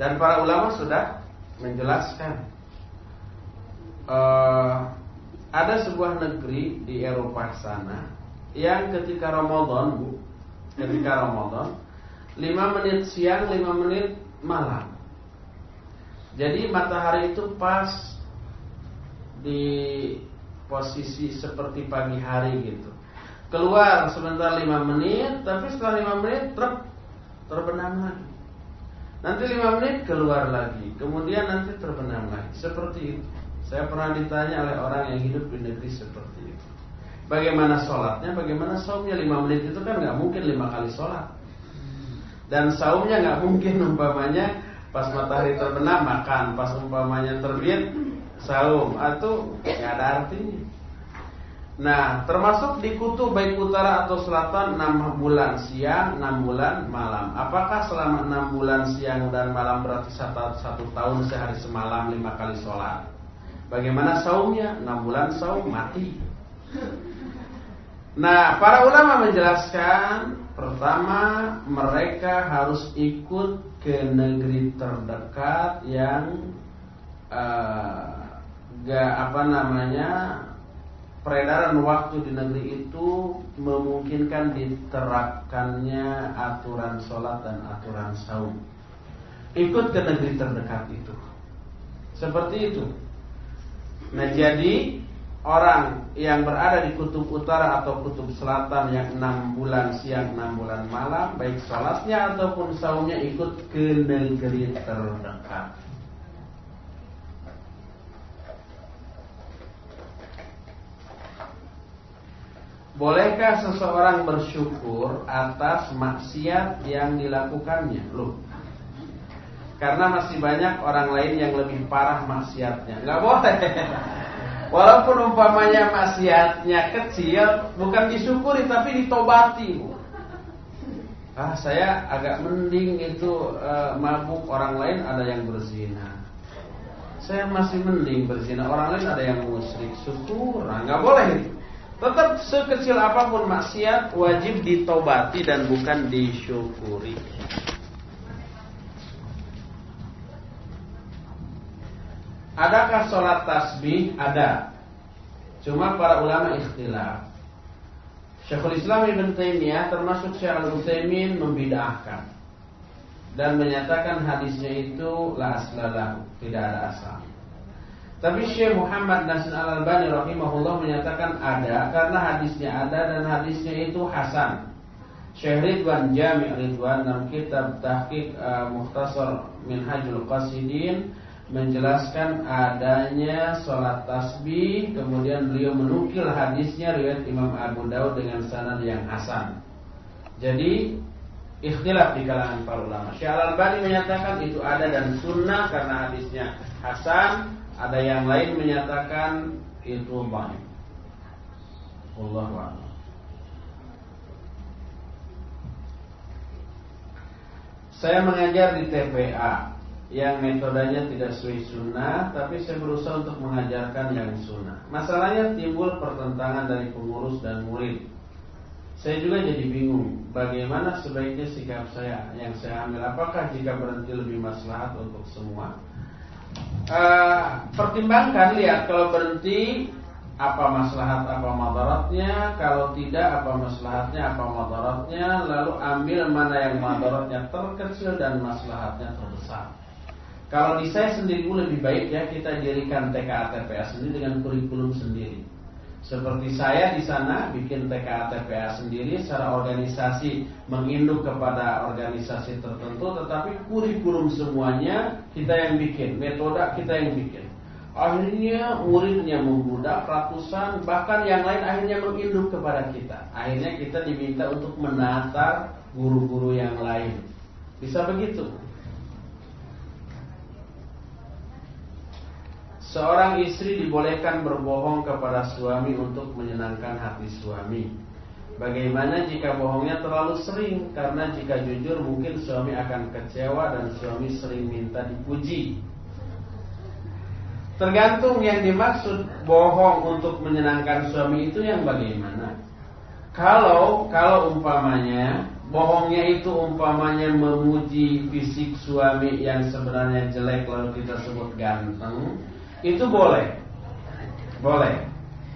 Dan para ulama sudah menjelaskan. Uh, ada sebuah negeri di Eropa sana yang ketika Ramadan, Bu, ketika Ramadan, 5 menit siang, 5 menit malam. Jadi matahari itu pas di posisi seperti pagi hari gitu. Keluar sebentar 5 menit, tapi setelah 5 menit ter terbenam lagi. Nanti 5 menit keluar lagi, kemudian nanti terbenam lagi. Seperti itu. Saya pernah ditanya oleh orang yang hidup di negeri seperti itu. Bagaimana sholatnya, bagaimana saumnya 5 menit itu kan nggak mungkin lima kali sholat. Dan saumnya nggak mungkin umpamanya pas matahari terbenam makan, pas umpamanya terbit saum, atau nggak ada artinya. Nah, termasuk di kutub baik utara atau selatan 6 bulan siang, 6 bulan malam. Apakah selama 6 bulan siang dan malam berarti satu tahun sehari semalam lima kali sholat? Bagaimana saumnya? 6 bulan saum mati. Nah, para ulama menjelaskan pertama mereka harus ikut ke negeri terdekat yang uh, gak apa namanya peredaran waktu di negeri itu memungkinkan diterapkannya aturan sholat dan aturan saum. Ikut ke negeri terdekat itu. Seperti itu. Nah jadi orang yang berada di kutub utara atau kutub selatan yang enam bulan siang enam bulan malam baik sholatnya ataupun saumnya ikut ke negeri terdekat. Bolehkah seseorang bersyukur atas maksiat yang dilakukannya? Loh, karena masih banyak orang lain yang lebih parah maksiatnya. Nggak boleh. Walaupun umpamanya maksiatnya kecil, bukan disyukuri tapi ditobati. Ah, saya agak mending itu uh, mabuk orang lain ada yang berzina. Saya masih mending berzina orang lain ada yang musyrik. Syukur, nggak boleh itu. Tetap sekecil apa pun maksiat wajib ditobati dan bukan disyukuri. Adakah sholat tasbih? Ada. Cuma para ulama ikhtilaf. Syekhul Islam Ibn Taimiyah termasuk Syekh Al-Utsaimin membid'ahkan dan menyatakan hadisnya itu la aslalahu, tidak ada asal. Tapi Syekh Muhammad Nasir Al-Albani rahimahullah menyatakan ada karena hadisnya ada dan hadisnya itu hasan. Syekh Ridwan Jami' Ridwan dalam kitab Tahqiq uh, Mukhtasar Minhajul Qasidin menjelaskan adanya sholat tasbih kemudian beliau menukil hadisnya riwayat Imam Abu Daud dengan sanad yang hasan. Jadi ikhtilaf di kalangan para ulama. Syekh Al-Albani menyatakan itu ada dan sunnah karena hadisnya hasan ada yang lain menyatakan itu baik. Allah Saya mengajar di TPA yang metodenya tidak sesuai sunnah, tapi saya berusaha untuk mengajarkan yang sunnah. Masalahnya timbul pertentangan dari pengurus dan murid. Saya juga jadi bingung, bagaimana sebaiknya sikap saya yang saya ambil. Apakah jika berhenti lebih maslahat untuk semua? uh, pertimbangkan lihat kalau berhenti apa maslahat apa madaratnya kalau tidak apa maslahatnya apa madaratnya lalu ambil mana yang madaratnya terkecil dan maslahatnya terbesar kalau di saya sendiri lebih baik ya kita dirikan TKA TPA sendiri dengan kurikulum sendiri. Seperti saya di sana bikin TKA TPA sendiri secara organisasi menginduk kepada organisasi tertentu tetapi kurikulum semuanya kita yang bikin, metode kita yang bikin. Akhirnya muridnya membudak ratusan Bahkan yang lain akhirnya menginduk kepada kita. Akhirnya kita diminta untuk menata guru-guru yang lain. Bisa begitu Seorang istri dibolehkan berbohong kepada suami untuk menyenangkan hati suami. Bagaimana jika bohongnya terlalu sering? Karena jika jujur mungkin suami akan kecewa dan suami sering minta dipuji. Tergantung yang dimaksud bohong untuk menyenangkan suami itu yang bagaimana. Kalau kalau umpamanya bohongnya itu umpamanya memuji fisik suami yang sebenarnya jelek lalu kita sebut ganteng, itu boleh. Boleh.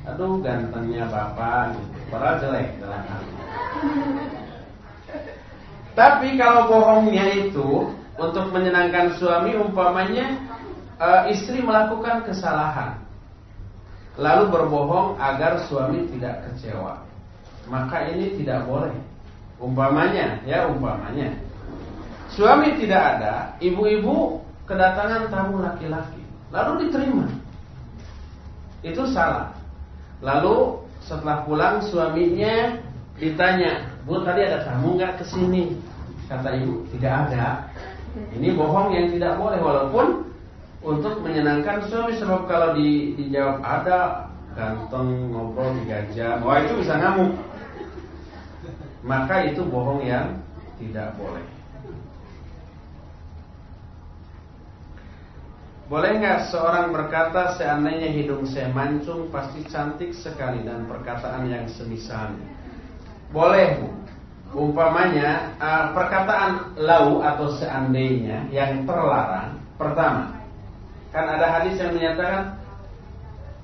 Aduh gantengnya bapak gitu. Padahal jelek dalam hati. Tapi kalau bohongnya itu untuk menyenangkan suami umpamanya uh, istri melakukan kesalahan lalu berbohong agar suami tidak kecewa maka ini tidak boleh umpamanya ya umpamanya suami tidak ada ibu-ibu kedatangan tamu laki-laki lalu diterima. Itu salah. Lalu setelah pulang suaminya ditanya bu tadi ada tamu nggak ke sini kata ibu tidak ada. Ini bohong yang tidak boleh walaupun untuk menyenangkan suami sebab kalau di, dijawab ada ganteng ngobrol tiga jam wah itu bisa ngamuk. Maka itu bohong yang tidak boleh Boleh nggak seorang berkata seandainya hidung saya mancung pasti cantik sekali dan perkataan yang semisalnya? Boleh bu. Umpamanya uh, perkataan lau atau seandainya yang terlarang pertama Kan ada hadis yang menyatakan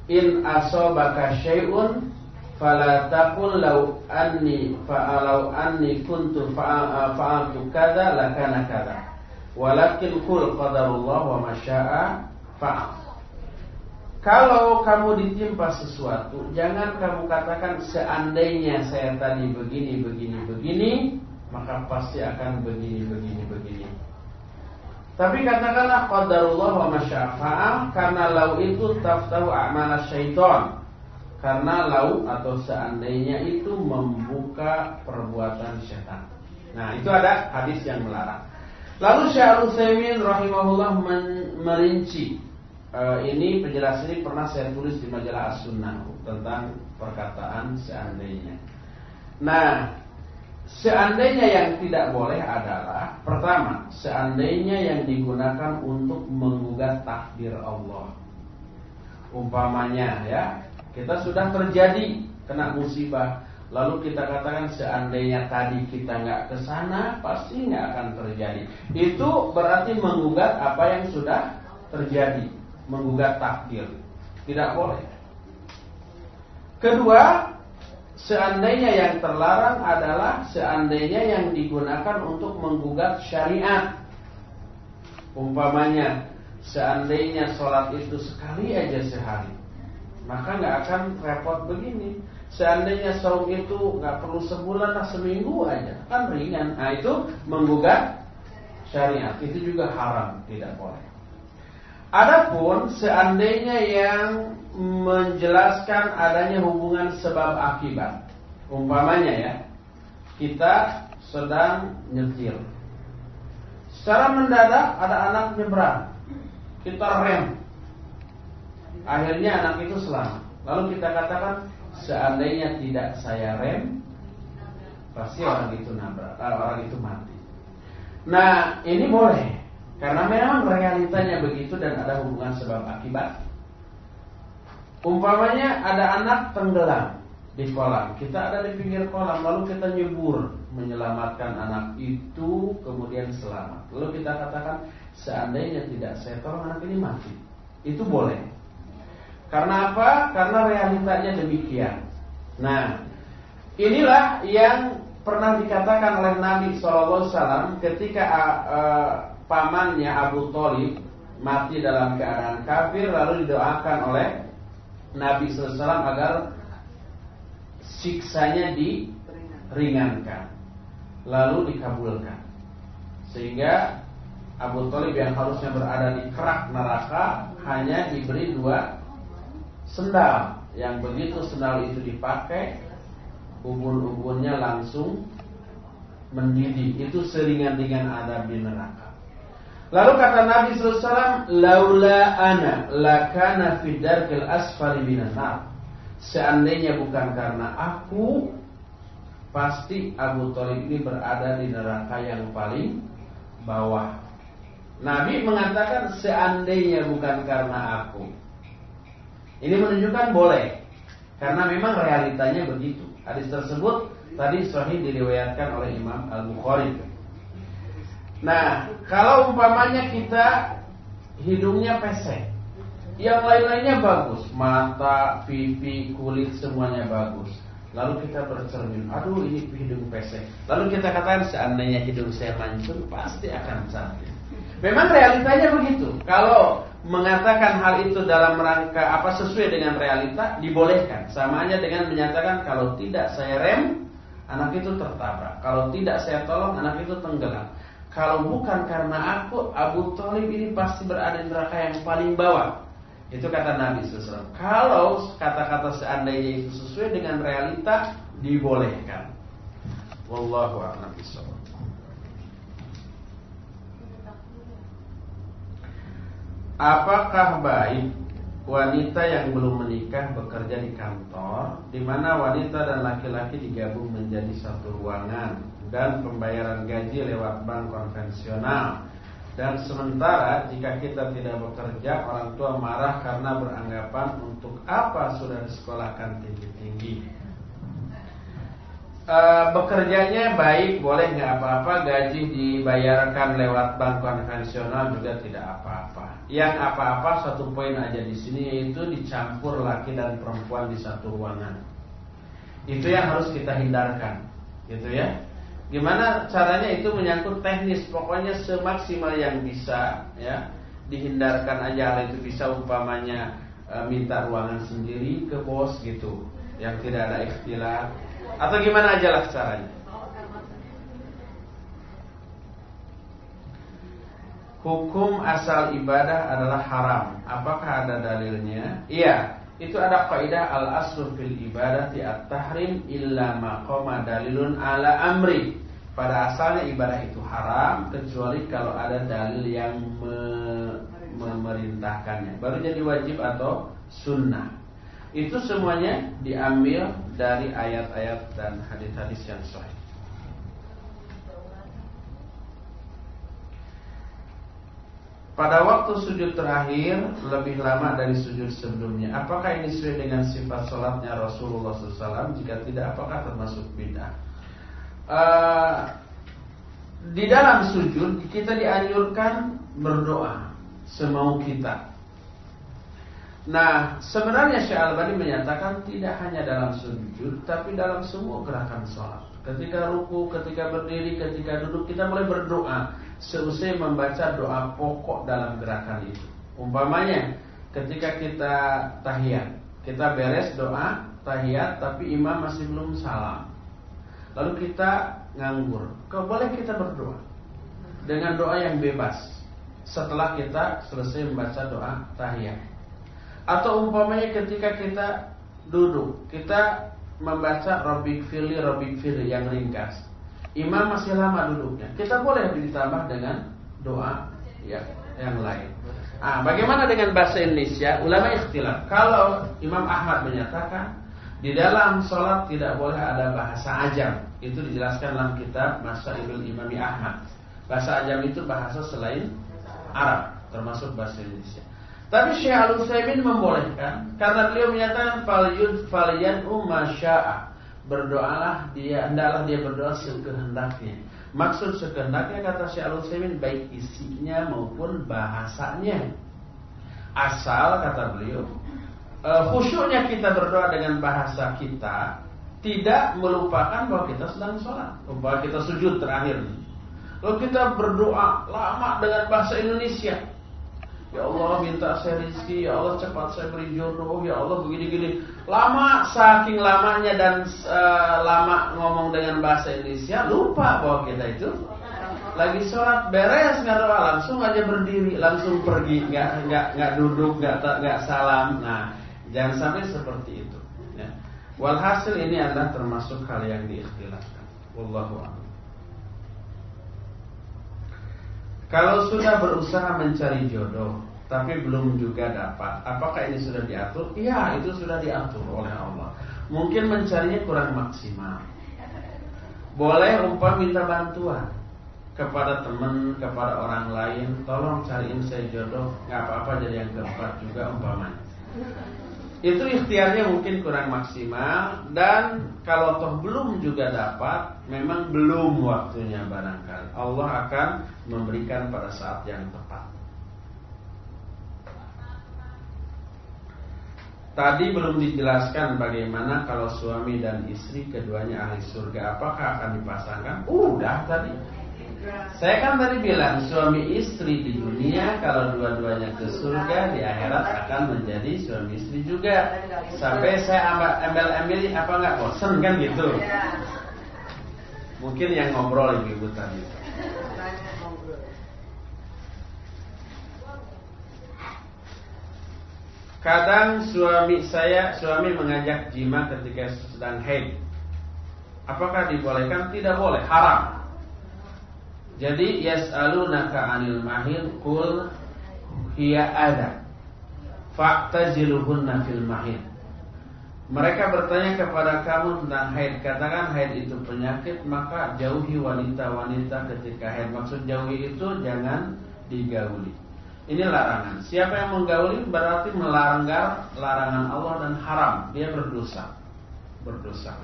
in asobaka syai'un fala law anni fa'alau anni kuntu fa'altu kadza lakana kadza walakin qul qadarullah wa masya'a fa'al kalau kamu ditimpa sesuatu jangan kamu katakan seandainya saya tadi begini begini begini maka pasti akan begini begini begini tapi katakanlah qadarullah wa masyafa'ah karena lau itu taftahu a'mal syaitan. Karena lau atau seandainya itu membuka perbuatan syaitan. Nah, itu ada hadis yang melarang. Lalu Syekh Utsaimin rahimahullah merinci uh, ini penjelasan ini pernah saya tulis di majalah As-Sunnah tentang perkataan seandainya. Nah, Seandainya yang tidak boleh adalah Pertama, seandainya yang digunakan untuk menggugat takdir Allah Umpamanya ya Kita sudah terjadi kena musibah Lalu kita katakan seandainya tadi kita nggak ke sana Pasti nggak akan terjadi Itu berarti menggugat apa yang sudah terjadi Menggugat takdir Tidak boleh Kedua Seandainya yang terlarang adalah seandainya yang digunakan untuk menggugat syariat. Umpamanya, seandainya sholat itu sekali aja sehari, maka nggak akan repot begini. Seandainya saum itu nggak perlu sebulan atau seminggu aja, kan ringan. Nah itu menggugat syariat, itu juga haram, tidak boleh. Adapun seandainya yang menjelaskan adanya hubungan sebab akibat. Umpamanya ya, kita sedang nyetir. Secara mendadak ada anak nyebrang. Kita rem. Akhirnya anak itu selamat. Lalu kita katakan seandainya tidak saya rem, pasti orang itu nabrak, eh, orang itu mati. Nah, ini boleh karena memang realitanya begitu dan ada hubungan sebab akibat. Umpamanya ada anak tenggelam di kolam, kita ada di pinggir kolam, lalu kita nyebur menyelamatkan anak itu, kemudian selamat. Lalu kita katakan seandainya tidak saya tolong anak ini mati, itu boleh. Karena apa? Karena realitanya demikian. Nah, inilah yang pernah dikatakan oleh Nabi SAW ketika uh, pamannya Abu Thalib mati dalam keadaan kafir lalu didoakan oleh Nabi SAW agar siksanya diringankan lalu dikabulkan sehingga Abu Talib yang harusnya berada di kerak neraka hanya diberi dua sendal. Yang begitu sendal itu dipakai, ubun-ubunnya langsung mendidih. Itu seringan-ringan ada di neraka. Lalu kata Nabi SAW, Laula ana lakana fidarkil asfali minan Seandainya bukan karena aku, pasti Abu Talib ini berada di neraka yang paling bawah. Nabi mengatakan seandainya bukan karena aku. Ini menunjukkan boleh. Karena memang realitanya begitu. Hadis tersebut tadi sahih diriwayatkan oleh Imam Al-Bukhari. Nah, kalau umpamanya kita hidungnya pesek, yang lain-lainnya bagus, mata, pipi, kulit semuanya bagus. Lalu kita bercermin, aduh ini hidung pesek. Lalu kita katakan seandainya hidung saya mancung pasti akan cantik. Memang realitanya begitu. Kalau mengatakan hal itu dalam rangka apa sesuai dengan realita dibolehkan. Sama aja dengan menyatakan kalau tidak saya rem, anak itu tertabrak. Kalau tidak saya tolong, anak itu tenggelam. Kalau bukan karena aku, Abu Talib ini pasti berada di neraka yang paling bawah. Itu kata Nabi SAW. Kalau kata-kata seandainya itu sesuai dengan realita, dibolehkan. Wallahu a'lam bishawab. Apakah baik wanita yang belum menikah bekerja di kantor, di mana wanita dan laki-laki digabung menjadi satu ruangan, dan pembayaran gaji lewat bank konvensional. Dan sementara jika kita tidak bekerja, orang tua marah karena beranggapan untuk apa sudah disekolahkan tinggi-tinggi. E, bekerjanya baik, boleh nggak apa-apa, gaji dibayarkan lewat bank konvensional juga tidak apa-apa. Yang apa-apa satu poin aja di sini yaitu dicampur laki dan perempuan di satu ruangan. Itu yang harus kita hindarkan, gitu ya. Gimana caranya itu menyangkut teknis Pokoknya semaksimal yang bisa ya Dihindarkan aja hal itu bisa umpamanya e, Minta ruangan sendiri ke bos gitu Yang tidak ada ikhtilat Atau gimana aja lah caranya Hukum asal ibadah adalah haram Apakah ada dalilnya? Iya itu ada kaidah al aslu fil ibadati at tahrim illa maqama dalilun ala amri. Pada asalnya ibadah itu haram kecuali kalau ada dalil yang me memerintahkannya. Baru jadi wajib atau sunnah. Itu semuanya diambil dari ayat-ayat dan hadis-hadis yang sahih. Pada waktu sujud terakhir lebih lama dari sujud sebelumnya. Apakah ini sesuai dengan sifat sholatnya Rasulullah SAW? Jika tidak, apakah termasuk bid'ah? Uh, di dalam sujud kita dianjurkan berdoa semau kita. Nah, sebenarnya Syekh Al-Bani menyatakan tidak hanya dalam sujud, tapi dalam semua gerakan sholat. Ketika ruku, ketika berdiri, ketika duduk, kita boleh berdoa seusai membaca doa pokok dalam gerakan itu. Umpamanya ketika kita tahiyat, kita beres doa tahiyat tapi imam masih belum salam. Lalu kita nganggur, kau boleh kita berdoa dengan doa yang bebas setelah kita selesai membaca doa tahiyat. Atau umpamanya ketika kita duduk, kita membaca Rabbik Fili Rabbik Fili yang ringkas Imam masih lama duduknya. Kita boleh ditambah dengan doa ya, yang lain. Ah, bagaimana dengan bahasa Indonesia? Ulama ikhtilaf. Kalau Imam Ahmad menyatakan di dalam sholat tidak boleh ada bahasa ajam. Itu dijelaskan dalam kitab Masailul Imami Ahmad. Bahasa ajam itu bahasa selain Arab, termasuk bahasa Indonesia. Tapi Syekh Al-Utsaimin membolehkan karena beliau menyatakan fal yud fal yan'u berdoalah dia hendaklah dia berdoa sekehendaknya. Maksud sekehendaknya kata Syekh Al-Utsaimin baik isinya maupun bahasanya. Asal kata beliau uh, khusyuknya kita berdoa dengan bahasa kita tidak melupakan bahwa kita sedang sholat, bahwa kita sujud terakhir. Lalu kita berdoa lama dengan bahasa Indonesia, Ya Allah minta saya rezeki, ya Allah cepat saya beri jodoh, ya Allah begini-gini. Lama saking lamanya dan uh, lama ngomong dengan bahasa Indonesia, lupa bahwa kita itu lagi sholat. Beres nggak doa langsung aja berdiri. Langsung pergi. Nggak nggak nggak duduk nggak nggak salam. Nah jangan sampai seperti itu. Ya. walhasil ini adalah termasuk hal yang diikhtilafkan. Wallahu a'lam kalau sudah berusaha mencari jodoh tapi belum juga dapat apakah ini sudah diatur? Iya itu sudah diatur oleh Allah. Mungkin mencarinya kurang maksimal. Boleh umpam minta bantuan kepada teman, kepada orang lain, tolong cariin saya jodoh, nggak apa-apa jadi yang keempat juga umpamanya. Itu ikhtiarnya mungkin kurang maksimal dan kalau toh belum juga dapat, memang belum waktunya barangkali. Allah akan memberikan pada saat yang tepat. Tadi belum dijelaskan bagaimana kalau suami dan istri keduanya ahli surga, apakah akan dipasangkan? Udah tadi. Saya kan tadi bilang suami istri di dunia kalau dua-duanya ke surga di akhirat akan menjadi suami istri juga. Sampai saya ambil apa nggak bosan kan gitu. Mungkin yang ngobrol ibu-ibu tadi. Kadang suami saya suami mengajak jima ketika sedang haid. Apakah dibolehkan? Tidak boleh, haram. Jadi yas'alunaka 'anil mahid qul hiya ada. Fa'taziluhunna fil mahid. Mereka bertanya kepada kamu tentang haid. Katakan haid itu penyakit, maka jauhi wanita-wanita ketika haid. Maksud jauhi itu jangan digauli. Ini larangan. Siapa yang menggauli berarti melanggar larangan Allah dan haram. Dia berdosa. Berdosa.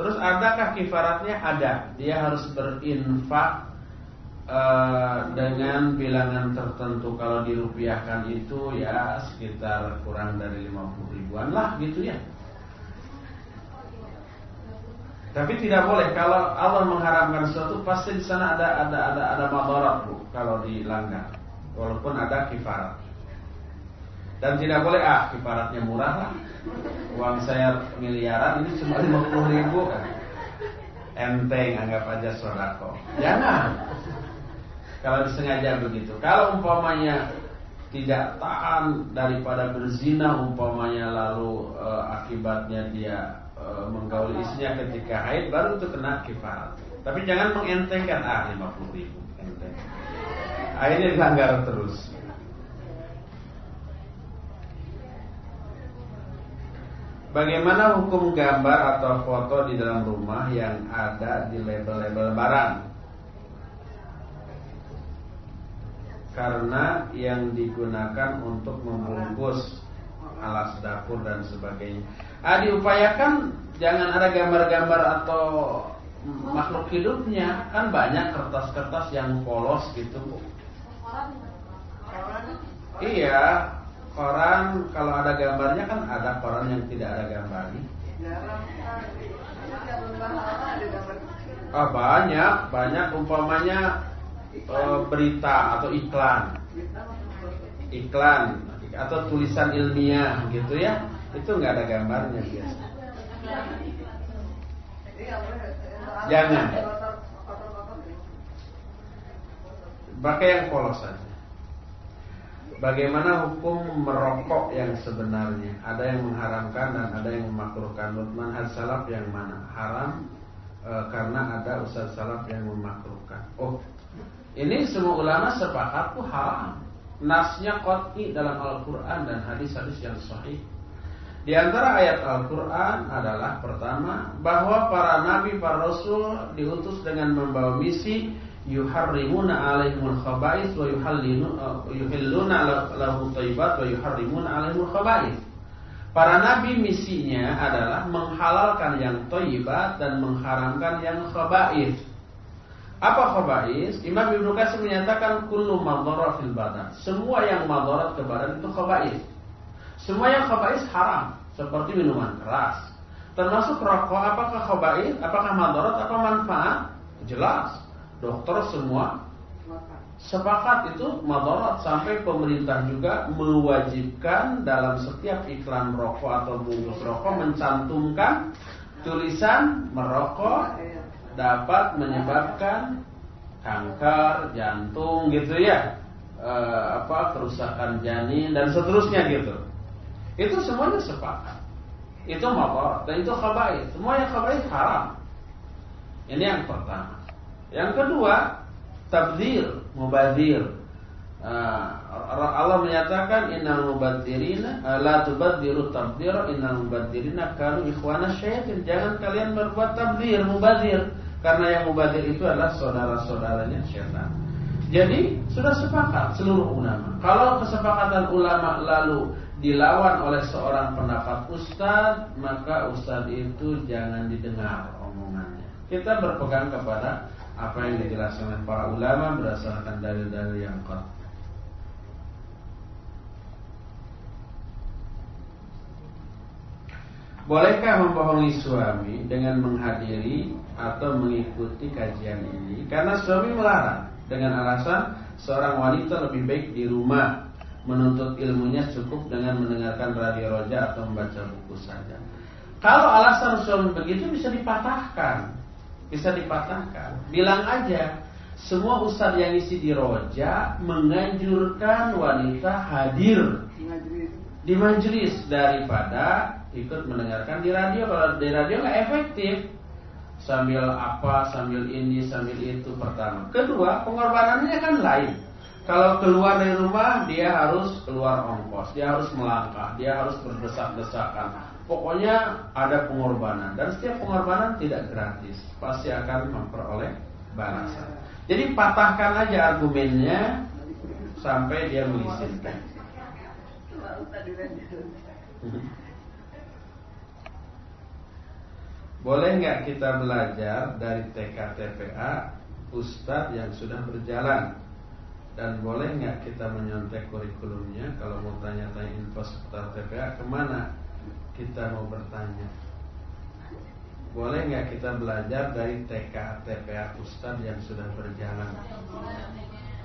Terus adakah kifaratnya? Ada. Dia harus berinfak uh, dengan bilangan tertentu. Kalau dirupiahkan itu ya sekitar kurang dari 50 ribuan lah gitu ya. Tapi tidak boleh kalau Allah mengharamkan sesuatu pasti di sana ada ada ada ada madarat bu kalau dilanggar. Walaupun ada kifarat. Dan tidak boleh ah kifaratnya murah lah. Uang saya miliaran ini cuma 50 ribu kan. Enteng anggap aja sodako. Jangan. Kalau disengaja begitu. Kalau umpamanya tidak tahan daripada berzina umpamanya lalu e, akibatnya dia e, menggauli istrinya ketika haid baru itu kena kifarat tapi jangan mengentengkan ah 50 ribu enteng. Akhirnya dilanggar terus Bagaimana hukum gambar atau foto di dalam rumah yang ada di label-label barang? Karena yang digunakan untuk membungkus alas dapur dan sebagainya. Ah, diupayakan jangan ada gambar-gambar atau makhluk hidupnya. Kan banyak kertas-kertas yang polos gitu. Iya, koran kalau ada gambarnya kan ada koran yang tidak ada gambarnya. Ah banyak, banyak umpamanya e, berita atau iklan, iklan atau tulisan ilmiah gitu ya, itu nggak ada gambarnya biasa. Jangan. Pakai yang polos saja. Bagaimana hukum merokok yang sebenarnya? Ada yang mengharamkan dan ada yang memakruhkan. Manhaj salaf yang mana? Haram e, karena ada ustaz salaf yang memakruhkan. Oh, ini semua ulama sepakat tuh haram. Nasnya qat'i dalam Al-Quran dan hadis-hadis yang sahih. Di antara ayat Al-Quran adalah pertama bahwa para nabi, para rasul diutus dengan membawa misi yuharrimuna alaihimul khaba'is wa yuhallinu yuhilluna lahum thayyibat wa yuharrimuna alaihimul khaba'is. Para nabi misinya adalah menghalalkan yang thayyibat dan mengharamkan yang khaba'is. Apa khaba'is? Imam Ibnu Katsir menyatakan kullu madhara fil badan. Semua yang madarat ke badan itu khaba'is. Semua yang khaba'is haram, seperti minuman keras. Termasuk rokok, apakah khaba'is? Apakah madarat? Apa manfaat? Jelas dokter semua sepakat itu madarat sampai pemerintah juga mewajibkan dalam setiap iklan rokok atau bungkus rokok mencantumkan tulisan merokok dapat menyebabkan kanker, jantung gitu ya, e, apa kerusakan janin dan seterusnya gitu. Itu semuanya sepakat. Itu mabar dan itu khabaith. Semua yang khabaith haram. Ini yang pertama. Yang kedua, tabdir, mubazir. Uh, Allah menyatakan innal mubadzirina uh, la tubadziru tabdira innal mubadzirina kanu ikhwana syayatin. Jangan kalian berbuat tabdir, mubazir karena yang mubazir itu adalah saudara-saudaranya syaitan. Jadi sudah sepakat seluruh ulama. Kalau kesepakatan ulama lalu dilawan oleh seorang pendapat ustaz, maka ustaz itu jangan didengar omongannya. Kita berpegang kepada apa yang dijelaskan oleh para ulama berdasarkan dalil-dalil yang kuat. Bolehkah membohongi suami dengan menghadiri atau mengikuti kajian ini? Karena suami melarang dengan alasan seorang wanita lebih baik di rumah menuntut ilmunya cukup dengan mendengarkan radio roja atau membaca buku saja. Kalau alasan suami begitu bisa dipatahkan, bisa dipatahkan. Bilang aja, semua ustadz yang isi di roja menganjurkan wanita hadir di majelis daripada ikut mendengarkan di radio. Kalau di radio nggak efektif. Sambil apa sambil ini sambil itu pertama. Kedua pengorbanannya kan lain. Kalau keluar dari rumah dia harus keluar ongkos dia harus melangkah dia harus berdesak-desakan pokoknya ada pengorbanan. Dan setiap pengorbanan tidak gratis. Pasti akan memperoleh balasan. Jadi patahkan aja argumennya sampai dia mengizinkan. Boleh nggak kita belajar dari TK TPA Ustadz yang sudah berjalan? Dan boleh nggak kita menyontek kurikulumnya? Kalau mau tanya-tanya info seputar TPA ke mana kita mau bertanya. Boleh nggak kita belajar dari TK TPA Ustadz yang sudah berjalan?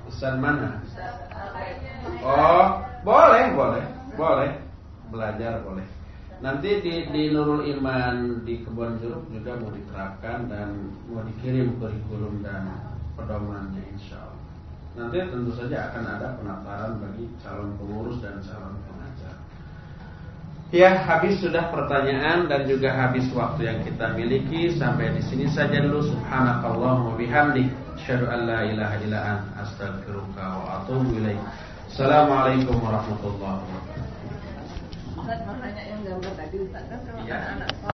Ustadz mana? Oh boleh boleh boleh. Belajar boleh. Nanti di, di Nurul Iman di Kebon Jeruk juga mau diterapkan dan mau dikirim kurikulum dan pedomannya insya Allah. Nanti tentu saja akan ada penataran bagi calon pengurus dan calon pengajar. Ya, habis sudah pertanyaan dan juga habis waktu yang kita miliki. Sampai di sini saja dulu. Subhanakallah wa bihamdik. Asyhadu an la ilaha illa anta astaghfiruka wa atubu ilaik. Assalamualaikum warahmatullahi wabarakatuh. Ustaz mau nanya yang gambar tadi Ustaz kan kalau anak